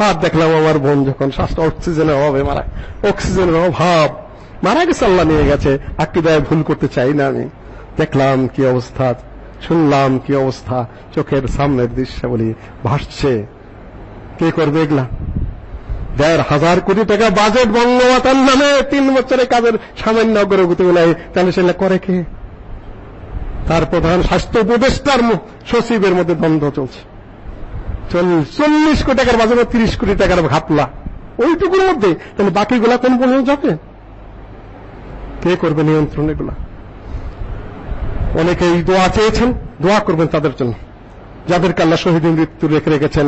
S1: আর দেখলাম আমার বোন যখন শ্বাসটা অক্সিজেনের অভাবে মারা অক্সিজেনের অভাব। মারা গেছে, আল্লাহ নিয়ে গেছে। আকিদায় ভুল করতে চাই না আমি। দেখলাম কি অবস্থা, শুনলাম কি অবস্থা। চোখের সামনের দৃশ্যাবলী ভাসছে। কে করবে এগুলা? দেড় হাজার কোটি টাকা বাজেট বঙ্গমাতার নামে তিন বছরের কাজের সামান্য অগ্রগতি গুলাই তাহলে সেটা করে কে? তার প্রধান স্বাস্থ্য উপদেষ্টার সচিবের মধ্যে দ্বন্দ্ব চলছে। চল্লিশ কোটি টাকার তিরিশ কোটি টাকার ঘাপলা। ওইটুকুর মধ্যে, তাহলে বাকিগুলা কোন পর্যন্ত যাবে? কে করবে নিয়ন্ত্রণ এগুলা? অনেকেই দোয়া চেয়েছেন, দোয়া করবেন তাদের জন্য। যাদেরকে আল্লাহ শহীদ মৃত্যু রেখে রেখেছেন,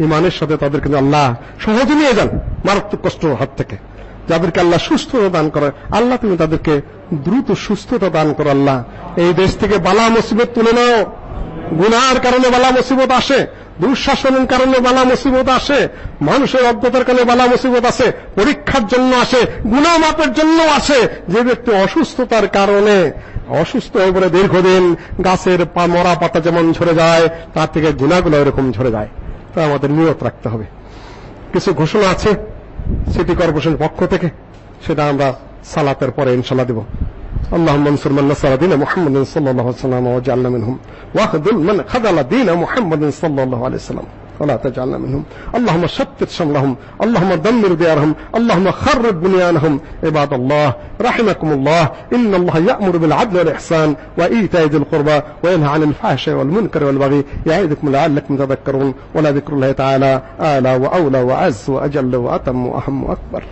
S1: ইমানের সাথে তাদেরকে আল্লাহ সহজে নিয়ে যান, মারাত্মক কষ্ট হাত থেকে। যাদেরকে আল্লাহ সুস্থতা দান করে আল্লাহ তুমি তাদেরকে দ্রুত সুস্থতা দান করো আল্লাহ। এই দেশ থেকে বালা মুসিবত তুলে নাও। গুনার কারণে বালা মুসিবত আসে। দুঃশাসনের কারণে বালা মুসিবত আসে, মানুষের অজ্ঞতার কারণে বালা মুসিবত আসে, পরীক্ষার জন্য আসে গুণা মাপের জন্য আসে। যে ব্যক্তি অসুস্থতার কারণে, অসুস্থ হয়ে পড়ে দীর্ঘদিন, গাছের মরা পাতা যেমন ঝরে যায়, তার থেকে গুণাগুলো এরকম ঝরে যায়। তা আমাদের নিয়ত রাখতে হবে। কিছু ঘোষণা আছে সিটি কর্পোরেশনের পক্ষ থেকে, সেটা আমরা সালাতের পরে ইনশাল্লাহ দেব। اللهم انصر من نصر دين محمد صلى الله عليه وسلم واجعلنا منهم. واخذل من خذل دين محمد صلى الله عليه وسلم. ولا تجعلنا منهم. اللهم شتت شملهم. اللهم دمر ديارهم. اللهم خرب بنيانهم. عباد الله رحمكم الله. إن الله يأمر بالعدل والإحسان وإيتاء ذي القربى وينهى عن الفحشاء والمنكر والبغي. يعظكم لعلكم تذكرون. ولا ذكر الله تعالى آلى وأولى وأعز وأجل وأتم وأهم وأكبر.